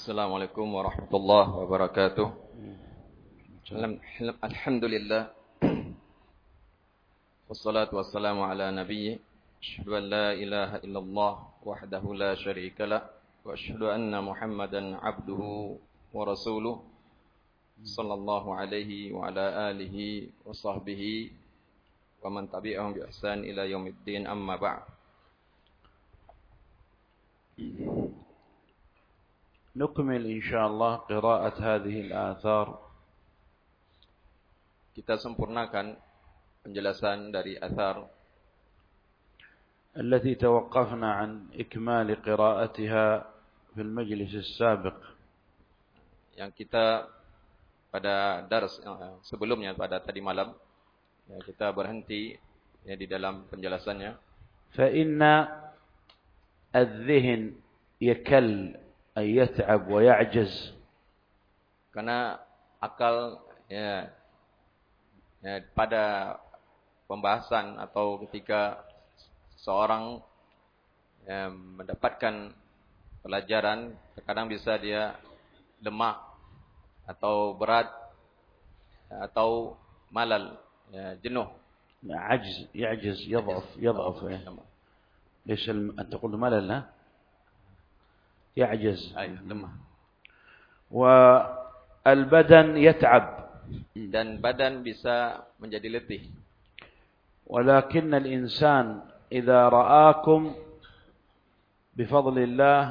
Assalamualaikum warahmatullahi wabarakatuh. Alhamdulillah. Wassalatu wassalamu ala nabiyyi. Asyhadu an la ilaha illallah wahdahu la syarika lah. Wa asyhadu anna Muhammadan abduhu wa rasuluh. Sallallahu alaihi wa ala alihi wa sahbihi wa man tabi'ahum bi ihsan ila yaumiddin amma ba'd. نكمل إن شاء الله قراءة هذه الآثار kita sempurnakan penjelasan dari athar التي توقفنا عن إكمال قراءتها في المجلس السابق yang kita pada dars sebelumnya pada tadi malam ya, kita berhenti ya, di dalam penjelasannya فإن الذهن يكل أن يتعب ويعجز karena akal ya, ya pada pembahasan atau ketika seorang ya, mendapatkan pelajaran terkadang bisa dia lemah atau berat atau malal ya, jenuh عجز يعجز يضعف يضعف ليش الم- أن تقول ملل ها؟ يعجز Ay, lemah والبدن يتعب dan badan bisa menjadi letih ولكن الإنسان إذا رآكم بفضل الله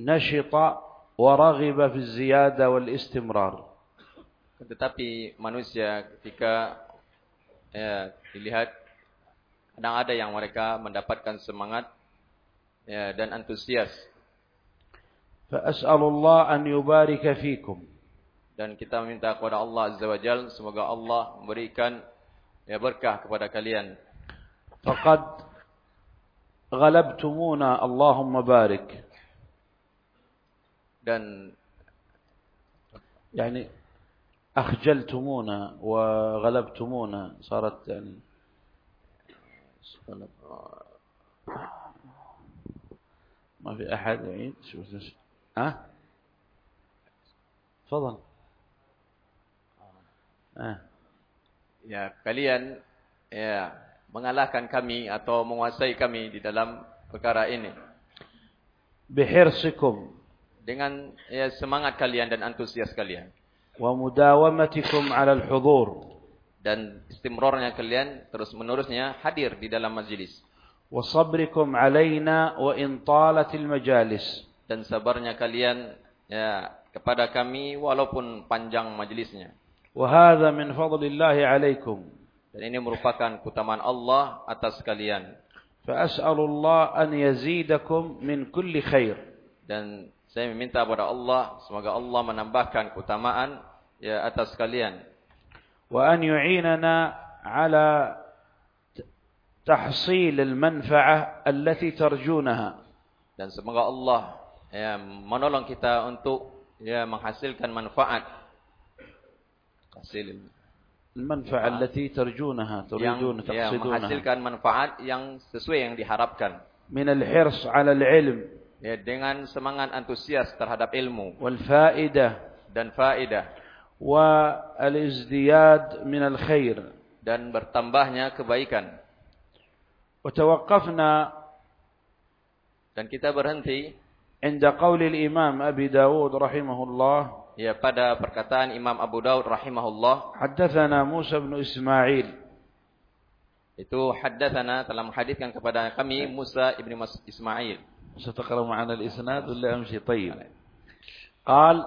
نشط ورغب في الزيادة والاستمرار tetapi manusia ketika ya, dilihat kadang ada yang mereka mendapatkan semangat ya, dan antusias فأسأل الله أن يبارك فيكم. Dan kita meminta kepada Allah Azza wa Jal semoga Allah memberikan ya berkah kepada kalian. فقد غلبتمونا اللهم بارك dan يعني أخجلتمونا وغلبتمونا صارت يعني ما في أحد يعيد شو- ها تفضل آه. ya kalian ya mengalahkan kami atau menguasai kami di dalam perkara ini بحرصكم dengan ya semangat kalian dan antusias kalian ومداومتكم على الحضور dan istimrornya kalian terus menerusnya hadir di dalam majlis وصبركم علينا وإن طالت المجالس dan sabarnya kalian ya kepada kami walaupun panjang majelisnya. Wa min fadlillahi 'alaikum. Dan ini merupakan keutamaan Allah atas kalian. Fa as'alullah an yazidakum min kulli khair. Dan saya meminta kepada Allah semoga Allah menambahkan keutamaan ya atas kalian. Wa an yu'inana 'ala tahsil al-manfa'ah allati tarjunaha. Dan semoga Allah ya menolong kita untuk ya menghasilkan manfaat hasil المنفعة التي ترجونها yang تريدون ya, تقصدونها menghasilkan manfaat yang sesuai yang diharapkan من الحرص على العلم ya dengan semangat antusias terhadap ilmu والفائدة dan faedah والازدياد من الخير dan bertambahnya kebaikan وتوقفنا dan kita berhenti عند قول الإمام أبي داود رحمه الله ya pada perkataan Imam Abu Daud rahimahullah. حدثنا موسى بن إسماعيل. Itu haddatsana telah menghadiskan kepada kami Musa Mas Ismail. ستقرأ معنا الإسناد ولا أمشي طيب قال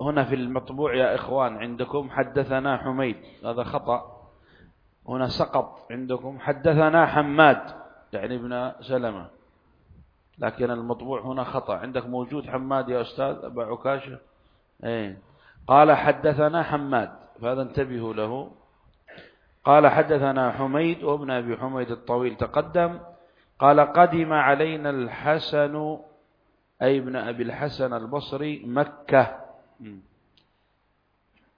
هنا في المطبوع يا إخوان عندكم حدثنا حميد هذا خطأ هنا سقط عندكم حدثنا حماد يعني ابن سلمة لكن المطبوع هنا خطأ. عندك موجود حماد يا أستاذ؟ أبا عكاشة؟ إيه. قال حدثنا حماد فهذا انتبهوا له. قال حدثنا حميد وابن أبي حميد الطويل تقدم. قال قدم علينا الحسن أي ابن أبي الحسن البصري مكة.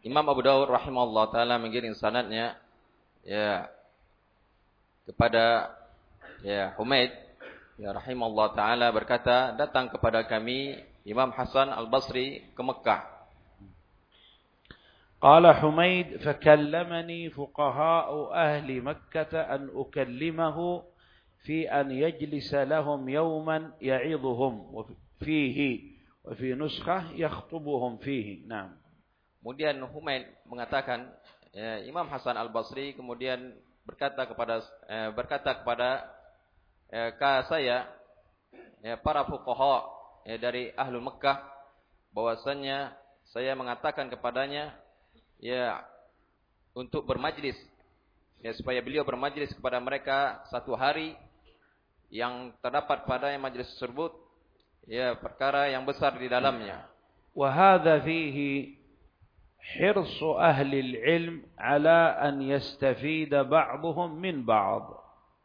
Imam Abu Dawud rahimahullah taala mengiring sanadnya ya kepada ya Humaid ya rahimahullah taala berkata, datang kepada kami Imam Hasan Al-Basri ke Mekah. قال حميد فكلمني فقهاء أهل مكة أن أكلمه في أن يجلس لهم يوما يعظهم فيه وفي نسخة يخطبهم فيه نعم Kemudian Humaid mengatakan ya, Imam Hasan Al Basri kemudian berkata kepada eh, berkata kepada ya, saya ya, para fuqaha ya, dari ahlu Mekah, bahwasanya saya mengatakan kepadanya ya untuk bermajlis ya supaya beliau bermajlis kepada mereka satu hari yang terdapat pada majlis tersebut ya perkara yang besar di dalamnya. Wa fihi hirsu ahli al-ilm ala an yastafida min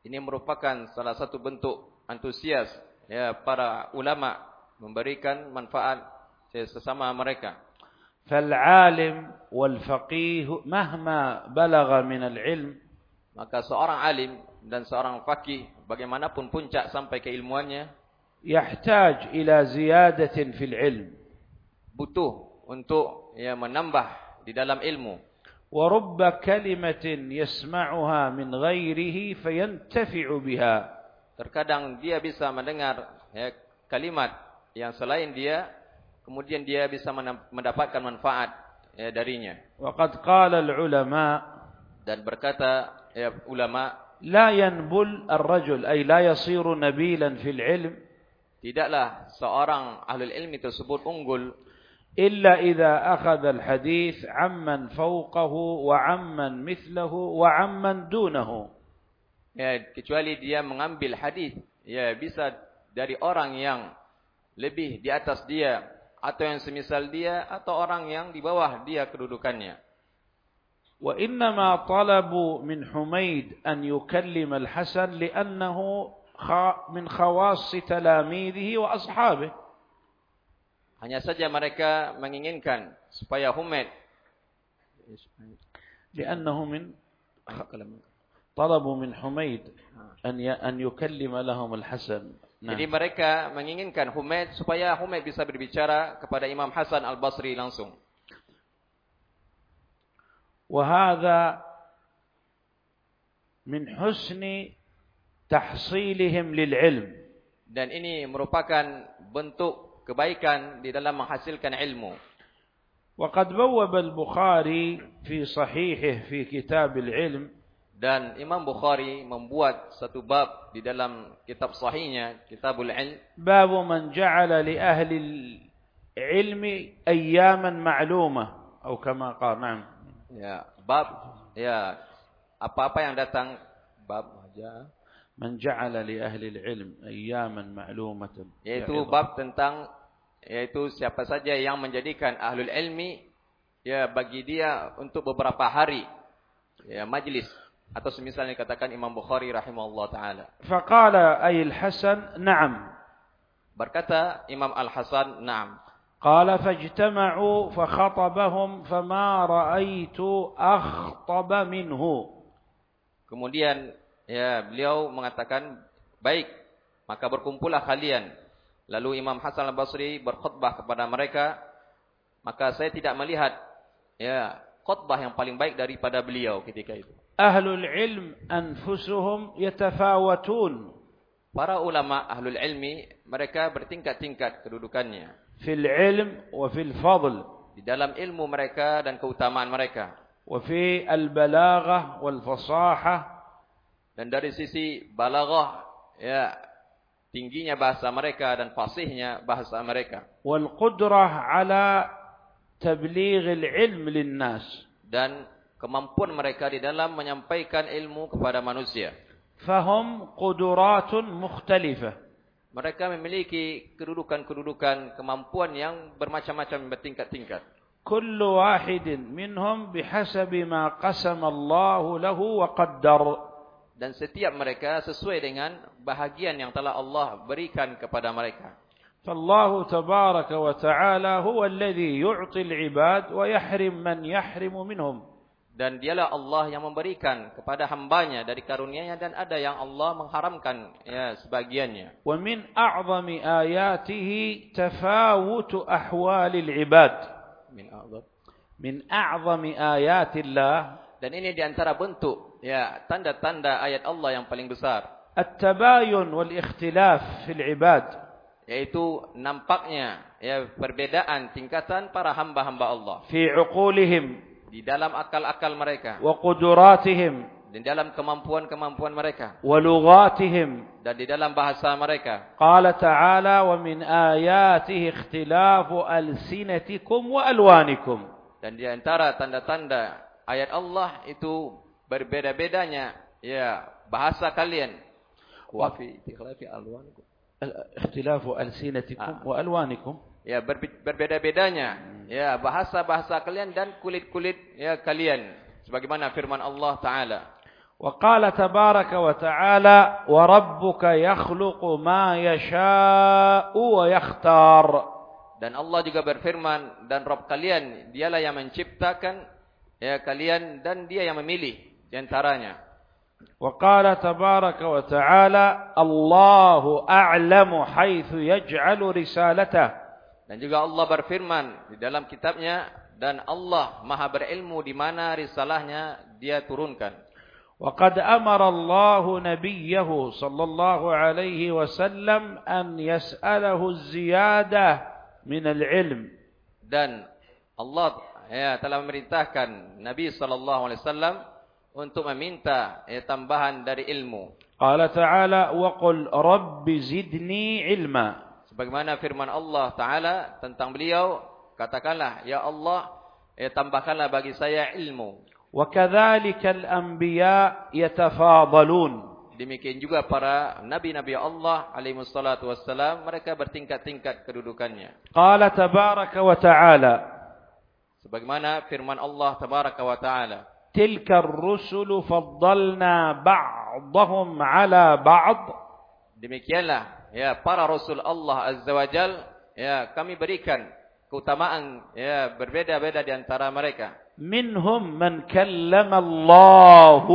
Ini merupakan salah satu bentuk antusias ya para ulama memberikan manfaat sesama mereka. فالعالم والفقيه مهما بلغ من العلم maka seorang alim dan seorang fakih bagaimanapun puncak sampai keilmuannya يحتاج إلى زيادة في العلم butuh untuk ya menambah di dalam ilmu ورب كلمة يسمعها من غيره فينتفع بها terkadang dia bisa mendengar ya, kalimat yang selain dia kemudian dia bisa mendapatkan manfaat ya, darinya وقد قال العلماء dan berkata ya, ulama لا ينبل الرجل أي لا يصير نبيلا في العلم tidaklah seorang ahli ilmi tersebut unggul إلا إذا أخذ الحديث عمن فوقه وعمن مثله وعمن دونه ya kecuali dia mengambil hadis ya bisa dari orang yang lebih di atas dia atau yang semisal dia atau orang yang di bawah dia kedudukannya وإنما طلبوا من حميد أن يكلم الحسن لأنه من خواص تلاميذه وأصحابه hanya saja mereka menginginkan supaya Humaid لأنه من طلبوا من حميد أن أن يكلم لهم الحسن Jadi mereka menginginkan Humaid supaya Humaid bisa berbicara kepada Imam Hasan Al-Basri langsung. وهذا من حسن تحصيلهم للعلم dan ini merupakan bentuk kebaikan di dalam menghasilkan ilmu. وقد بوب البخاري في صحيحه في كتاب العلم dan Imam Bukhari membuat satu bab di dalam kitab sahihnya Kitabul Ilm باب من جعل لأهل العلم أياما معلومة أو كما قال نعم ya bab ya apa-apa yang datang bab aja Man ja'ala li ahli ilm ayyaman ma'lumatan. Yaitu bab tentang yaitu siapa saja yang menjadikan ahlul ilmi ya bagi dia untuk beberapa hari ya majlis atau semisalnya katakan Imam Bukhari rahimahullah taala. Faqala ay al-Hasan na'am. Berkata Imam Al-Hasan na'am. Qala fajtama'u fa khatabahum fama ra'aitu akhtab minhu. Kemudian Ya, beliau mengatakan, "Baik, maka berkumpullah kalian." Lalu Imam Hasan Al-Basri berkhutbah kepada mereka, maka saya tidak melihat ya khutbah yang paling baik daripada beliau ketika itu. Ahlul ilm anfusuhum yatafawatun. Para ulama ahlul ilmi mereka bertingkat-tingkat kedudukannya. Fil ilm wa fil fadl. Di dalam ilmu mereka dan keutamaan mereka. Wa fi al balaghah wal fasahah dan dari sisi balaghah ya tingginya bahasa mereka dan fasihnya bahasa mereka. Wal qudrah ala tabligh al-ilm lin-nas. Dan kemampuan mereka di dalam menyampaikan ilmu kepada manusia. Fahum quduratun mukhtalifah. Mereka memiliki kedudukan-kedudukan kemampuan yang bermacam-macam bertingkat-tingkat. Kullu wahidin minhum bihasabi ma qasama Allah lahu wa qaddar. dan setiap mereka sesuai dengan bahagian yang telah Allah berikan kepada mereka فالله تبارك وتعالى هو الذي يعطي العباد ويحرم من يحرم منهم Dan dialah Allah yang memberikan kepada hambanya dari karunia-Nya dan ada yang Allah mengharamkan ya sebagiannya. ومن أعظم آياته تفاوت أحوال العباد Min a'zam. من أعظم آيات الله Dan ini diantara bentuk Ya, tanda-tanda ayat Allah yang paling besar. At-tabayun wal ikhtilaf fil ibad. Yaitu nampaknya ya perbedaan tingkatan para hamba-hamba Allah. Fi uqulihim. Di dalam akal-akal mereka. Wa quduratihim. Di dalam kemampuan-kemampuan mereka. Wa lughatihim. Dan di dalam bahasa mereka. Qala ta'ala wa min ayatihi ikhtilafu alsinatikum wa alwanikum. Dan di antara tanda-tanda ayat Allah itu berbeda-bedanya ya bahasa kalian. Wa fi ikhlafi alwanikum. اختلاف ألسنتكم وألوانكم Ya berbe- berbeda-bedanya ya bahasa-bahasa kalian dan kulit-kulit ya kalian sebagaimana firman Allah taala. وقال تبارك وتعالى وربك يخلق ما يشاء ويختار Dan Allah juga berfirman dan Rabb kalian dialah yang menciptakan ya kalian dan dia yang memilih Di antaranya. وقال تبارك وتعالى الله أعلم حيث يجعل رسالته Dan juga Allah berfirman di dalam kitabnya dan Allah maha berilmu di mana risalahnya dia turunkan. وقد أمر الله نبيه صلى الله عليه وسلم أن يسأله الزيادة من العلم Dan Allah ya, telah memerintahkan Nabi SAW untuk meminta ya, tambahan dari ilmu. قال تعالى وقل رب زدني علما Sebagaimana firman Allah Ta'ala tentang beliau, katakanlah, Ya Allah, ya, tambahkanlah bagi saya ilmu. وكذلك الأنبياء يتفاضلون Demikian juga para nabi-nabi Allah alaihi wassalatu wassalam, mereka bertingkat-tingkat kedudukannya. قال تبارك وتعالى Sebagaimana firman Allah tabaraka wa taala, تلك الرسل فضلنا بعضهم على بعض demikianlah ya para rasul Allah azza wajal ya kami berikan keutamaan ya berbeda-beda di antara mereka. منهم من كلم الله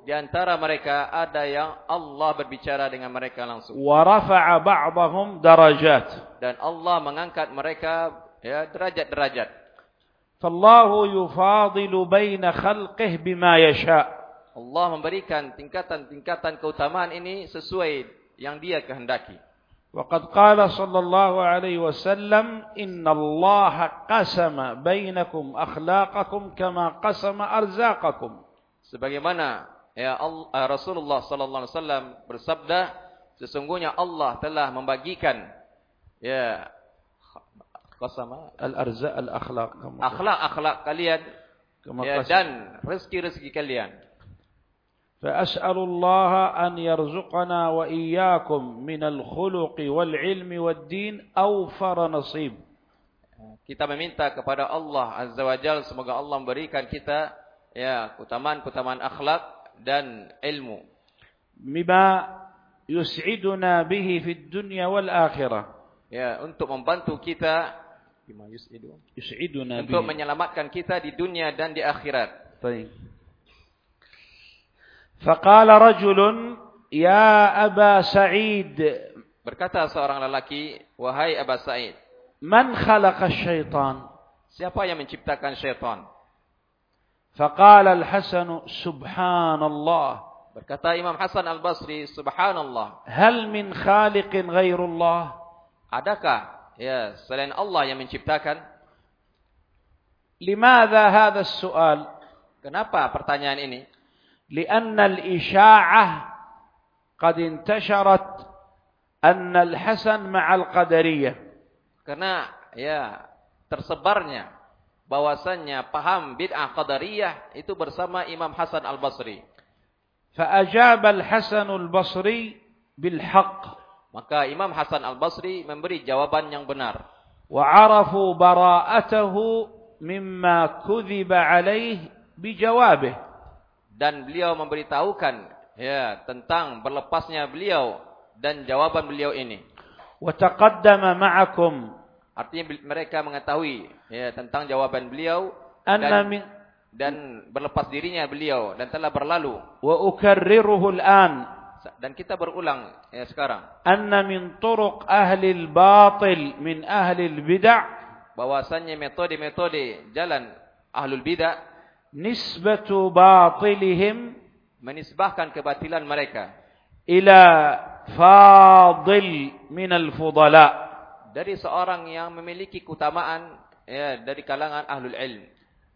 Di antara mereka ada yang Allah berbicara dengan mereka langsung ورفع بعضهم درجات dan Allah mengangkat mereka ya derajat-derajat. فالله يفاضل بين خلقه بما يشاء Allah memberikan tingkatan-tingkatan keutamaan ini sesuai yang dia kehendaki. وقد قال صلى الله عليه وسلم إن الله قسم بينكم أخلاقكم كما قسم أرزاقكم Sebagaimana ya Allah, eh, Rasulullah sallallahu alaihi wasallam bersabda, sesungguhnya Allah telah membagikan ya qasama الأرزاق الأخلاق كما akhlak-akhlak kalian كما ya, قسم dan rezeki-rezeki kalian. فأسأل الله أن يرزقنا وإياكم من الخلق والعلم والدين أوفر نصيب Kita meminta kepada Allah Azza wa Jal semoga Allah memberikan kita ya keutamaan-keutamaan akhlak dan ilmu بما يسعدنا به في الدنيا والآخرة ya untuk membantu kita bima yus'idu yus'iduna untuk menyelamatkan kita di dunia dan di akhirat. Baik. Faqala rajulun ya Aba Sa'id. Berkata seorang lelaki wahai Aba Sa'id man khalaqa syaitan? siapa yang menciptakan syaitan? Faqala Al-Hasan subhanallah. Berkata Imam Hasan Al-Basri subhanallah. Hal min khaliqin ghairullah? Adakah Ya, selain Allah yang menciptakan. Limadha hadha soal? Kenapa pertanyaan ini? Lianna al-isya'ah qad intasharat anna al-Hasan ma'al qadariyah. Karena ya tersebarnya bahwasannya paham bid'ah qadariyah itu bersama Imam Hasan Al-Basri. Fa'ajaba Al-Hasan Al-Basri bil haqq. Maka Imam Hasan Al-Basri memberi jawaban yang benar. وعرفوا براءته مما كذب عليه بجوابه dan beliau memberitahukan ya tentang berlepasnya beliau dan jawaban beliau ini. وتقدم معكم Artinya bil- mereka mengetahui ya tentang jawaban beliau أن dan من dan berlepas dirinya beliau dan telah berlalu وأكرره الآن dan kita berulang ya sekarang. Anna min turuq ahli al-batil min ahli al-bid'ah bahwasannya metode-metode jalan ahlul bidah nisbatu batilihim. Menisbahkan kebatilan mereka. Ila fadil min al-fudala dari seorang yang memiliki keutamaan ya, dari kalangan ahlul ilm.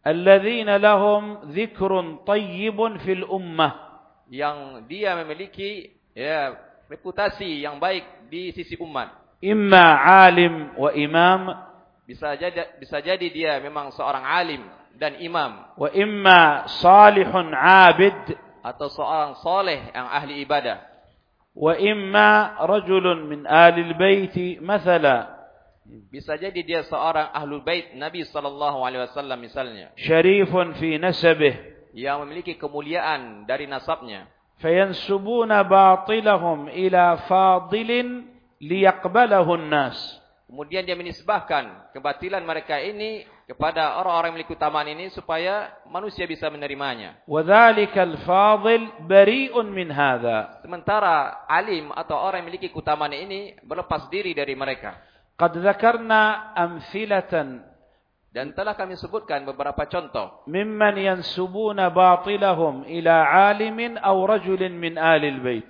Alladzina lahum dzikrun tayyibun fil ummah yang dia memiliki ya reputasi yang baik di sisi umat. Imma alim wa imam bisa jadi bisa jadi dia memang seorang alim dan imam. Wa imma salihun abid atau seorang soleh yang ahli ibadah. Wa imma rajulun min alil al-bait mathala bisa jadi dia seorang ahlul bait Nabi sallallahu alaihi wasallam misalnya. Syarifun fi nasabih yang memiliki kemuliaan dari nasabnya. Fayansubuna batilahum ila fadilin liyaqbalahu nas. Kemudian dia menisbahkan kebatilan mereka ini kepada orang-orang memiliki keutamaan ini supaya manusia bisa menerimanya. Wadzalikal fadil bari'un min hadza. Sementara alim atau orang yang memiliki kutaman ini berlepas diri dari mereka. Qad dzakarna amthilatan dan telah kami sebutkan beberapa contoh. Mimman yansubuna batilahum ila alimin aw rajulin min alil bait.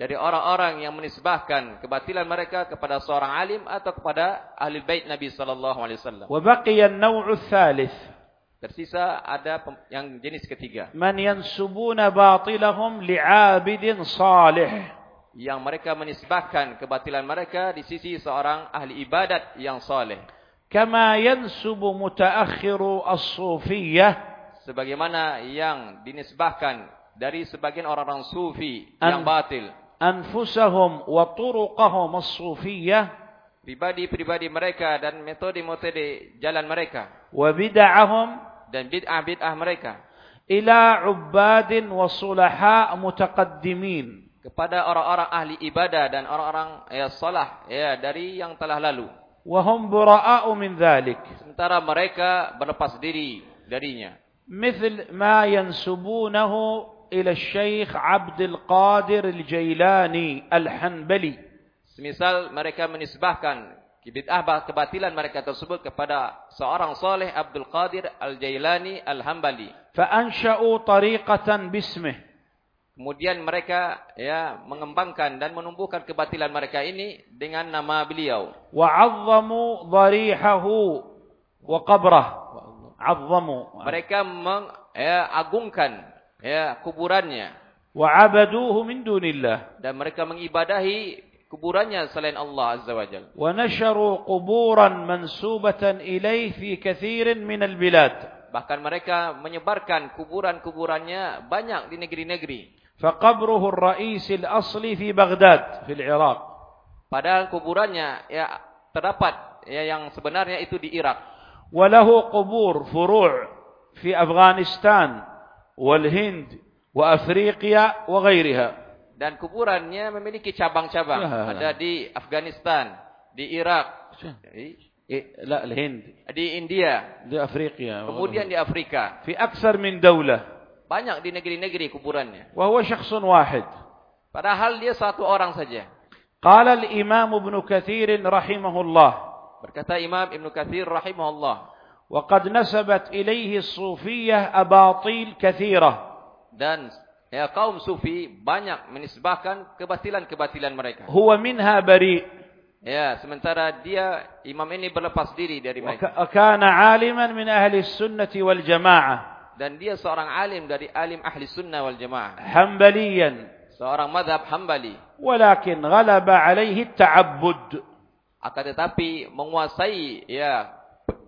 dari orang-orang yang menisbahkan kebatilan mereka kepada seorang alim atau kepada ahli bait Nabi sallallahu alaihi wasallam. Wa baqiya an-naw'u tsalits. tersisa ada yang jenis ketiga. Man yansubuna batilahum li'abidin salih. Yang mereka menisbahkan kebatilan mereka di sisi seorang ahli ibadat yang soleh kama yansubu mutaakhiru as-sufiyah. Sebagaimana yang dinisbahkan dari sebagian orang-orang sufi yang batil. anfusahum wa turuqahum as-sufiyah. Pribadi-pribadi mereka dan metode-metode jalan mereka. Wa bid'ahum. Dan bid'ah-bid'ah mereka. Ila ubbadin wa sulaha mutaqaddimin. Kepada orang-orang ahli ibadah dan orang-orang ya salah ya dari yang telah lalu. وهم براء من ذلك Sementara mereka berlepas diri darinya. مثل ما ينسبونه إلى الشيخ عبد القادر الجيلاني الحنبلي Semisal mereka menisbahkan bid'ah kebatilan mereka tersebut kepada seorang soleh Abdul Qadir Al-Jailani Al-Hambali. فأنشأوا طريقة باسمه Kemudian mereka ya mengembangkan dan menumbuhkan kebatilan mereka ini dengan nama beliau. Dharihahu wa qabrah. Azzamu. Mereka mengagungkan ya, ya kuburannya. Min dunillah. Dan mereka mengibadahi kuburannya selain Allah Azza wa Jal. Wa nasharu quburan mansubatan ilaih fi bilad. Bahkan mereka menyebarkan kuburan-kuburannya banyak di negeri-negeri. فقبره الرئيس الأصلي في بغداد في العراق Padahal kuburannya ya terdapat ya yang sebenarnya itu di Irak. وله قبور فروع في أفغانستان والهند وأفريقيا وغيرها Dan kuburannya memiliki cabang-cabang. Ya. Ada di Afghanistan, di Irak, di, إيه، لا الهند di India, دي أفريقيا kemudian di Afrika. في أكثر من دولة Banyak di negeri-negeri kuburannya. وهو شخص واحد Padahal dia satu orang saja. قال الإمام ابن كثير رحمه الله Berkata Imam Ibn Kathir rahimahullah. وقد نسبت إليه الصوفية أباطيل كثيرة Dan ya kaum sufi banyak menisbahkan kebatilan-kebatilan mereka. هو منها بريء Ya, sementara dia imam ini berlepas diri dari mereka. وك- وكان عالما من أهل السنة والجماعة Dan dia seorang alim dari alim ahli sunnah wal jamaah. حنبليا Seorang madhab hambali. ولكن غلب عليه التعبد Akan tetapi menguasai ya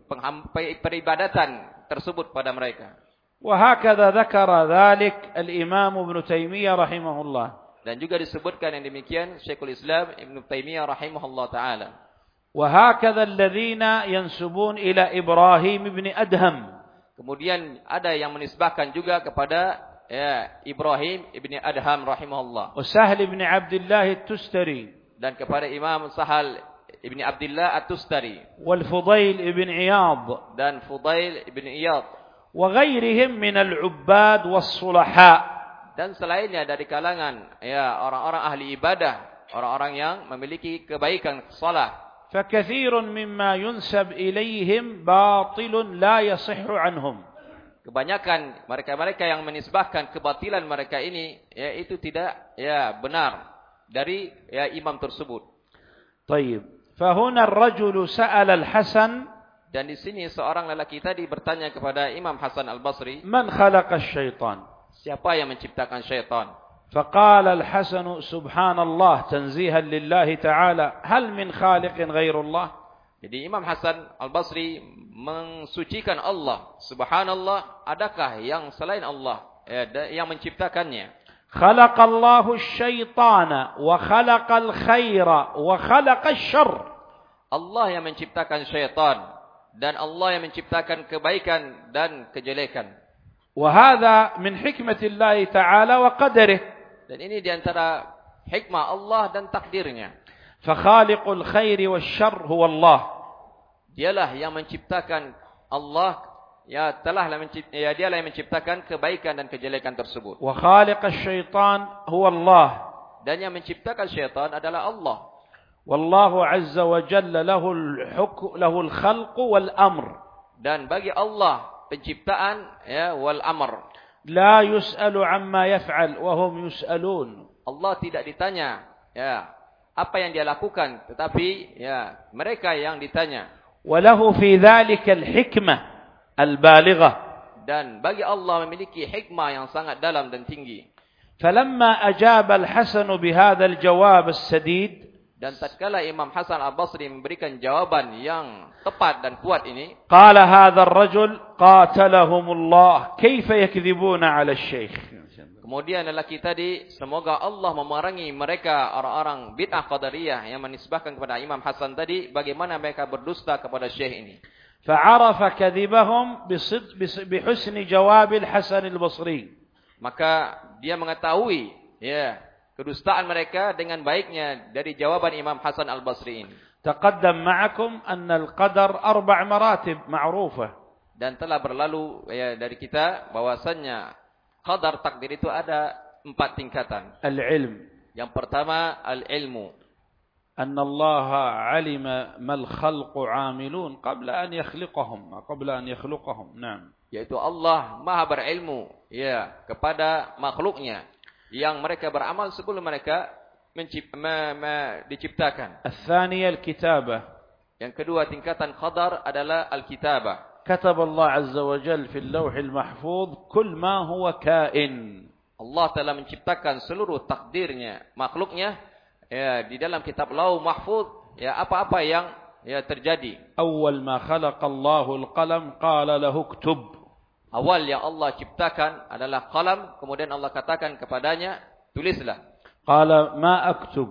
pengham- pe- peribadatan tersebut pada mereka. وهكذا ذكر ذلك الإمام ابن تيمية رحمه الله Dan juga disebutkan yang demikian Syekhul Islam Ibn Taimiyah rahimahullah taala. وهكذا الذين ينسبون إلى إبراهيم بن أدهم Kemudian ada yang menisbahkan juga kepada ya, Ibrahim ibni Adham rahimahullah. Oh, Sahal ibni Abdullah Tustari. Dan kepada Imam Sahal ibni Abdullah At-Tustari. Wal Fudail ibn Iyad. Dan Fudail ibni Iyad. Wa ghairihim min al-ubbad. Dan selainnya dari kalangan ya orang-orang ahli ibadah, orang-orang yang memiliki kebaikan salah. فكثير مما ينسب إليهم باطل لا يصح عنهم Kebanyakan mereka-mereka yang menisbahkan kebatilan mereka ini ya itu tidak ya benar dari ya imam tersebut. طيب فهنا الرجل سأل الحسن Dan di sini seorang lelaki tadi bertanya kepada Imam Hasan Al-Basri, من خلق الشيطان siapa yang menciptakan syaitan? فقال الحسن سبحان الله تنزيها لله تعالى هل من خالق غير الله Jadi Imam Hasan Al-Basri mensucikan Allah. Subhanallah, adakah yang selain Allah yang menciptakannya? خلق الله الشيطان وخلق الخير وخلق الشر Allah yang menciptakan syaitan dan Allah yang menciptakan kebaikan dan kejelekan. وهذا من حكمة الله تعالى وقدره Dan ini di antara hikmah Allah dan takdirnya. فَخَالِقُ الْخَيْرِ wasyarr هُوَ Allah. Dialah yang menciptakan Allah ya telah ya dialah yang menciptakan kebaikan dan kejelekan tersebut. Wa khaliqasy syaitan huwa Allah. Dan yang menciptakan syaitan adalah Allah. Wallahu azza wa jalla hukm khalq wal amr. Dan bagi Allah penciptaan ya wal amr لا يسأل عما يفعل وهم يسألون Allah tidak ditanya ya apa yang dia lakukan tetapi ya mereka yang ditanya وله في ذلك الحكمة البالغة dan bagi Allah memiliki hikmah yang sangat dalam dan tinggi فلما أجاب الحسن بهذا الجواب السديد dan tatkala Imam Hasan Al-Basri memberikan jawaban yang tepat dan kuat ini قال هذا الرجل قاتلهم الله كيف يكذبون على الشيخ kemudian lelaki tadi semoga Allah memerangi mereka orang-orang bid'ah qadariyah yang menisbahkan kepada Imam Hasan tadi bagaimana mereka berdusta kepada syekh ini فعرف كذبهم بصد- بص- بحسن جواب الحسن البصري maka dia mengetahui ya kedustaan mereka dengan baiknya dari jawaban Imam Hasan Al-Basri ini تقدم معكم أن القدر أربع مراتب معروفة dan telah berlalu ya dari kita bahwasannya qadar takdir itu ada empat tingkatan العلم yang pertama al-ilmu أن الله علم ما الخلق عاملون قبل أن يخلقهم قبل أن يخلقهم نعم yaitu Allah Maha berilmu ya kepada makhluknya yang mereka beramal sebelum mereka mencip, me, me, diciptakan. الثانية الكتابة Yang kedua tingkatan qadar adalah al-kitabah. كتب الله عز وجل في اللوح المحفوظ كل ما هو كائن Allah telah menciptakan seluruh takdirnya, makhluknya ya di dalam kitab Lauh Mahfuz ya apa-apa yang ya terjadi. أول ما خلق الله القلم قال له اكتب Awal yang Allah ciptakan adalah qalam, kemudian Allah katakan kepadanya, tulislah. قال ما أكتب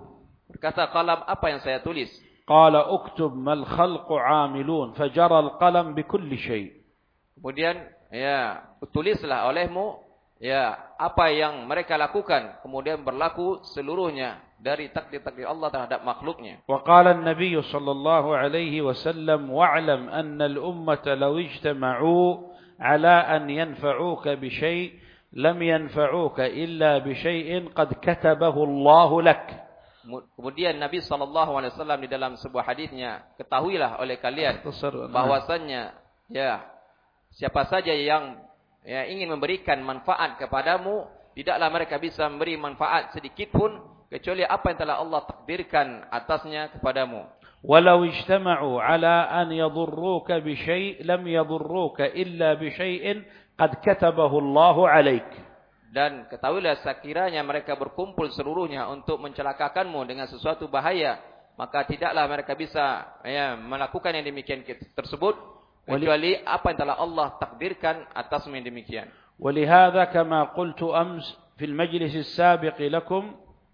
Berkata qalam, apa yang saya tulis? قال اكتب ما الخلق عاملون فجرى القلم بكل شيء Kemudian ya tulislah olehmu ya apa yang mereka lakukan kemudian berlaku seluruhnya dari takdir-takdir Allah terhadap makhluknya. وقال النبي صلى الله عليه وسلم واعلم أن الأمة ala أن ينفعوك بشيء لم ينفعوك إلا بشيء قد كتبه الله لك. Allahu. Kemudian Nabi saw. di dalam sebuah hadisnya, ketahuilah oleh kalian nah. bahwasannya ya siapa saja yang ya, ingin memberikan manfaat kepadamu, tidaklah mereka bisa memberi manfaat sedikit pun kecuali apa yang telah Allah takdirkan atasnya kepadamu ولو اجتمعوا على أن يضروك بشيء لم يضروك إلا بشيء قد كتبه الله عليك Dan ketahuilah sekiranya mereka berkumpul seluruhnya untuk mencelakakanmu dengan sesuatu bahaya, maka tidaklah mereka bisa ya, melakukan yang demikian tersebut kecuali apa yang telah Allah takdirkan atasmu yang demikian. ولهذا كما قلت أمس في المجلس السابق لكم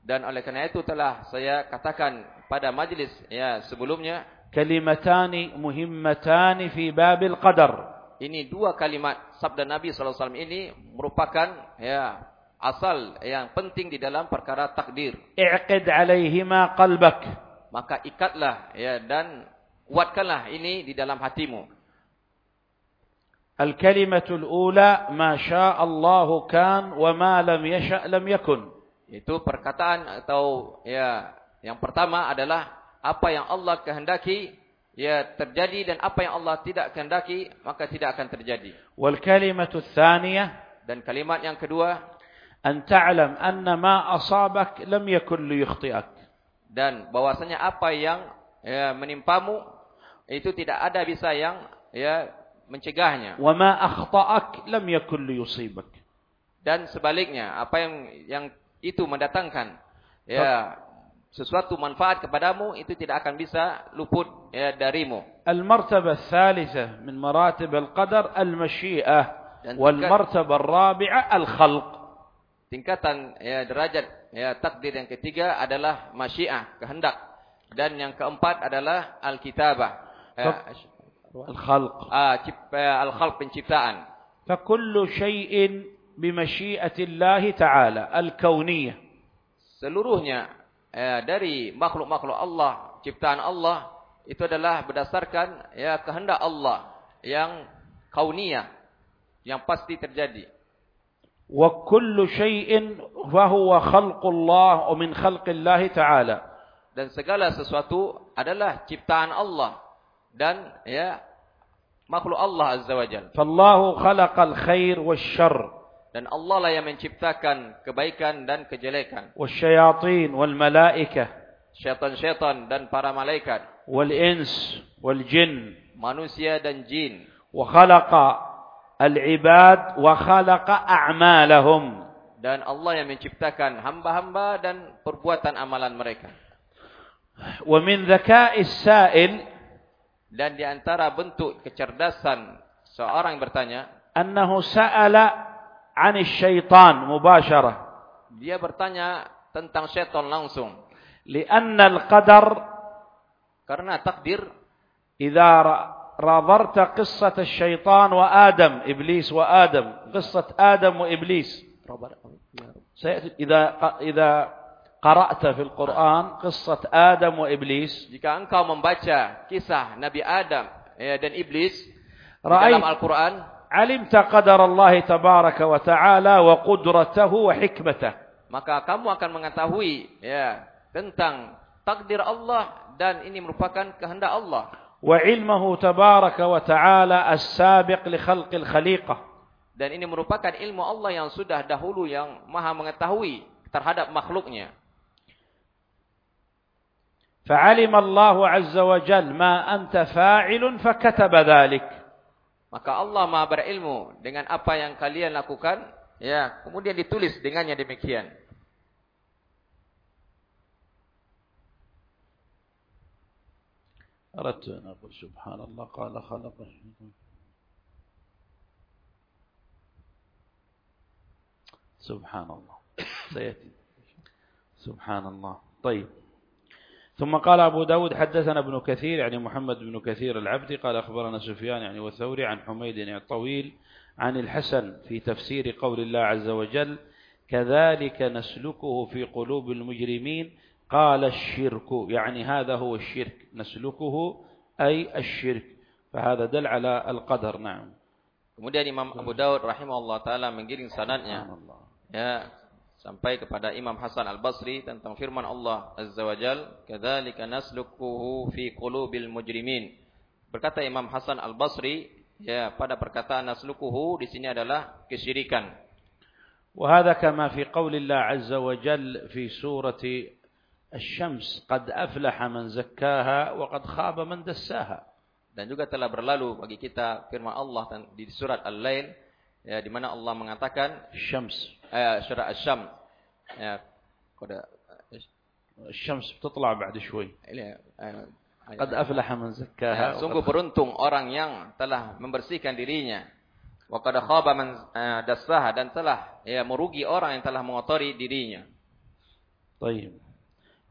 Dan oleh karena itu telah saya katakan pada majlis ya sebelumnya kalimatani muhimmatani fi babil qadar. Ini dua kalimat sabda Nabi SAW ini merupakan ya asal yang penting di dalam perkara takdir. I'qid alaihima qalbak. Maka ikatlah ya dan kuatkanlah ini di dalam hatimu. Al-kalimatul ula ma syaa Allah kan wa ma lam yasha lam yakun. Itu perkataan atau ya yang pertama adalah apa yang Allah kehendaki ya terjadi dan apa yang Allah tidak kehendaki maka tidak akan terjadi. Wal kalimatu tsaniyah dan kalimat yang kedua an ta'lam anna ma asabak lam yakun liyukhti'ak. Dan bahwasanya apa yang ya, menimpamu itu tidak ada bisa yang ya mencegahnya. Wa ma akhta'ak lam yakun liyusibak. Dan sebaliknya, apa yang yang itu mendatangkan ya sesuatu manfaat kepadamu itu tidak akan bisa luput ya, darimu. Al-martabah tsalitsah min maratib al-qadar al-masyi'ah wal martabah rabi'ah al-khalq. Tingkatan ya, derajat ya, takdir yang ketiga adalah masyiah, kehendak. Dan yang keempat adalah al-kitabah. Ya, al-khalq. Ah, ya, al-khalq penciptaan. Fakullu syai'in bimasyiatillah ta'ala al-kauniyah. Seluruhnya eh, dari makhluk-makhluk Allah, ciptaan Allah itu adalah berdasarkan ya kehendak Allah yang kauniyah yang pasti terjadi. Wa kullu syai'in fa huwa khalqullah wa min khalqillah ta'ala. Dan segala sesuatu adalah ciptaan Allah dan ya makhluk Allah azza wajalla. Fallahu Allahu khalaqal khair wasy. dan Allah lah yang menciptakan kebaikan dan kejelekan. Wasyayatin wal malaikah. Syaitan-syaitan dan para malaikat. Wal ins wal jin. Manusia dan jin. Wa khalaqa al ibad wa khalaqa a'malahum. Dan Allah yang menciptakan hamba-hamba dan perbuatan amalan mereka. Wa min dzaka'is sa'il dan di antara bentuk kecerdasan seorang bertanya, annahu sa'ala عن الشيطان مباشرة dia bertanya tentang syaitan langsung لأن القدر karena takdir إذا ر- نظرت قصة الشيطان وآدم إبليس وآدم قصة آدم وإبليس سيأتي إذا إذا قرأت في القرآن قصة آدم وإبليس jika engkau membaca kisah Nabi Adam ya, dan iblis di رأيت dalam Al-Qur'an علمت قدر الله تبارك وتعالى وقدرته وحكمته maka kamu akan mengetahui ya tentang takdir Allah dan ini merupakan kehendak Allah وعلمه تبارك وتعالى السابق لخلق الخليقة dan ini merupakan ilmu Allah yang sudah dahulu yang maha mengetahui terhadap makhluknya فعلم الله عز وجل ما أنت فاعل فكتب ذلك maka Allah maha berilmu dengan apa yang kalian lakukan ya kemudian ditulis dengannya demikian أردت أن أقول سبحان الله قال خلق الشيطان سبحان الله سيأتي سبحان الله طيب ثم قال أبو داود حدثنا ابن كثير يعني محمد بن كثير العبدي قال أخبرنا سفيان يعني والثوري عن حميد يعني الطويل عن الحسن في تفسير قول الله عز وجل كذلك نسلكه في قلوب المجرمين قال الشرك يعني هذا هو الشرك نسلكه أي الشرك فهذا دل على القدر نعم. kemudian Imam Abu Daud rahimahullah taala menggiring sanadnya ya sampai kepada Imam Hasan Al-Basri tentang firman Allah Azza wa Jal kadzalika nasluquhu fi qulubil mujrimin berkata Imam Hasan Al-Basri ya pada perkataan nasluquhu di sini adalah kesyirikan وهذا كما في قول الله عز وجل في سورة الشمس قد أفلح من زكاها وقد خاب من دساها dan juga telah berlalu bagi kita firman Allah dan di surat Al-Lail ya di mana Allah mengatakan الشمس eh, surat Asy-Syam ya pada الشمس بتطلع بعد شوي ini eh, قد أفلح من Ya, زكاها sungguh وقد beruntung orang yang telah membersihkan dirinya. Wa qad khaba man eh, dassaha dan telah ya merugi orang yang telah mengotori dirinya. طيب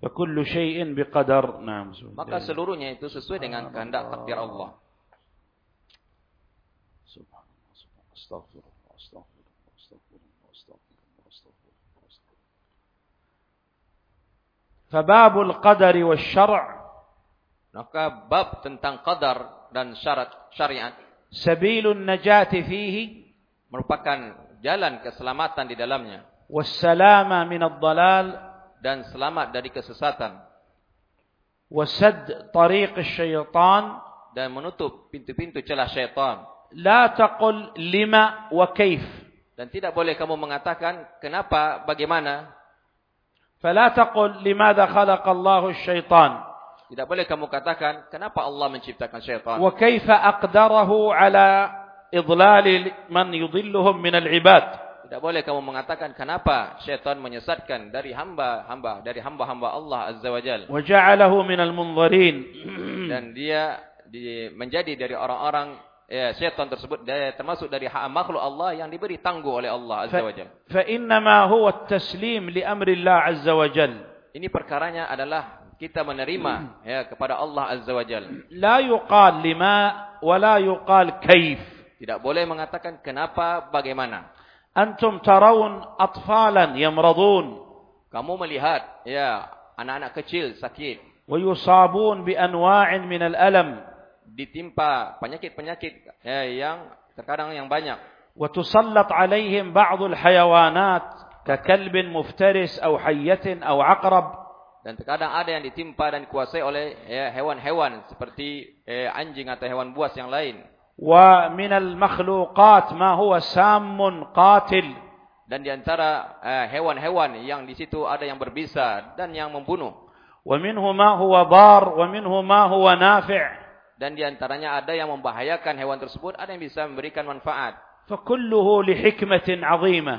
فكل شيء بقدر نعم Maka seluruhnya itu sesuai dengan kehendak takdir Allah. سبحان الله Fababul qadari wa syara' Maka bab tentang qadar dan syarat syariat. Sabilun najati fihi. Merupakan jalan keselamatan di dalamnya. Wassalama minad dalal. Dan selamat dari kesesatan. Wasad tariq syaitan. Dan menutup pintu-pintu celah syaitan. La taqul lima wa kaif. Dan tidak boleh kamu mengatakan kenapa, bagaimana. Fala. Tidak boleh kamu katakan kenapa Allah menciptakan syaitan. Tidak boleh kamu mengatakan kenapa syaitan menyesatkan dari hamba-hamba dari hamba-hamba Allah Azza wa Jalla. Minal munzirin. Dan dia di, menjadi dari orang-orang ya, syaitan tersebut dia termasuk dari hak makhluk Allah yang diberi tangguh oleh Allah azza wajalla. Fa innama huwa at-taslim li amri Allah azza wajalla. Ini perkaranya adalah kita menerima ya kepada Allah azza wajalla. La yuqal lima wa la yuqal kaif. Tidak boleh mengatakan kenapa bagaimana. Antum tarawun atfalan yamradun. Kamu melihat ya anak-anak kecil sakit. Wa yusabun bi anwa'in min al-alam ditimpa penyakit-penyakit ya, yang terkadang yang banyak وتسلط عليهم بعض الحيوانات ككلب مفترس أو حية أو عقرب dan terkadang ada yang ditimpa dan dikuasai oleh ya, hewan-hewan seperti eh, anjing atau hewan buas yang lain ومن المخلوقات ما هو سام قاتل dan di antara eh, hewan-hewan yang di situ ada yang berbisa dan yang membunuh ومنه ما هو ضار ومنه ما هو نافع dan di antaranya ada yang membahayakan hewan tersebut, ada yang bisa memberikan manfaat. فكله لحكمة عظيمة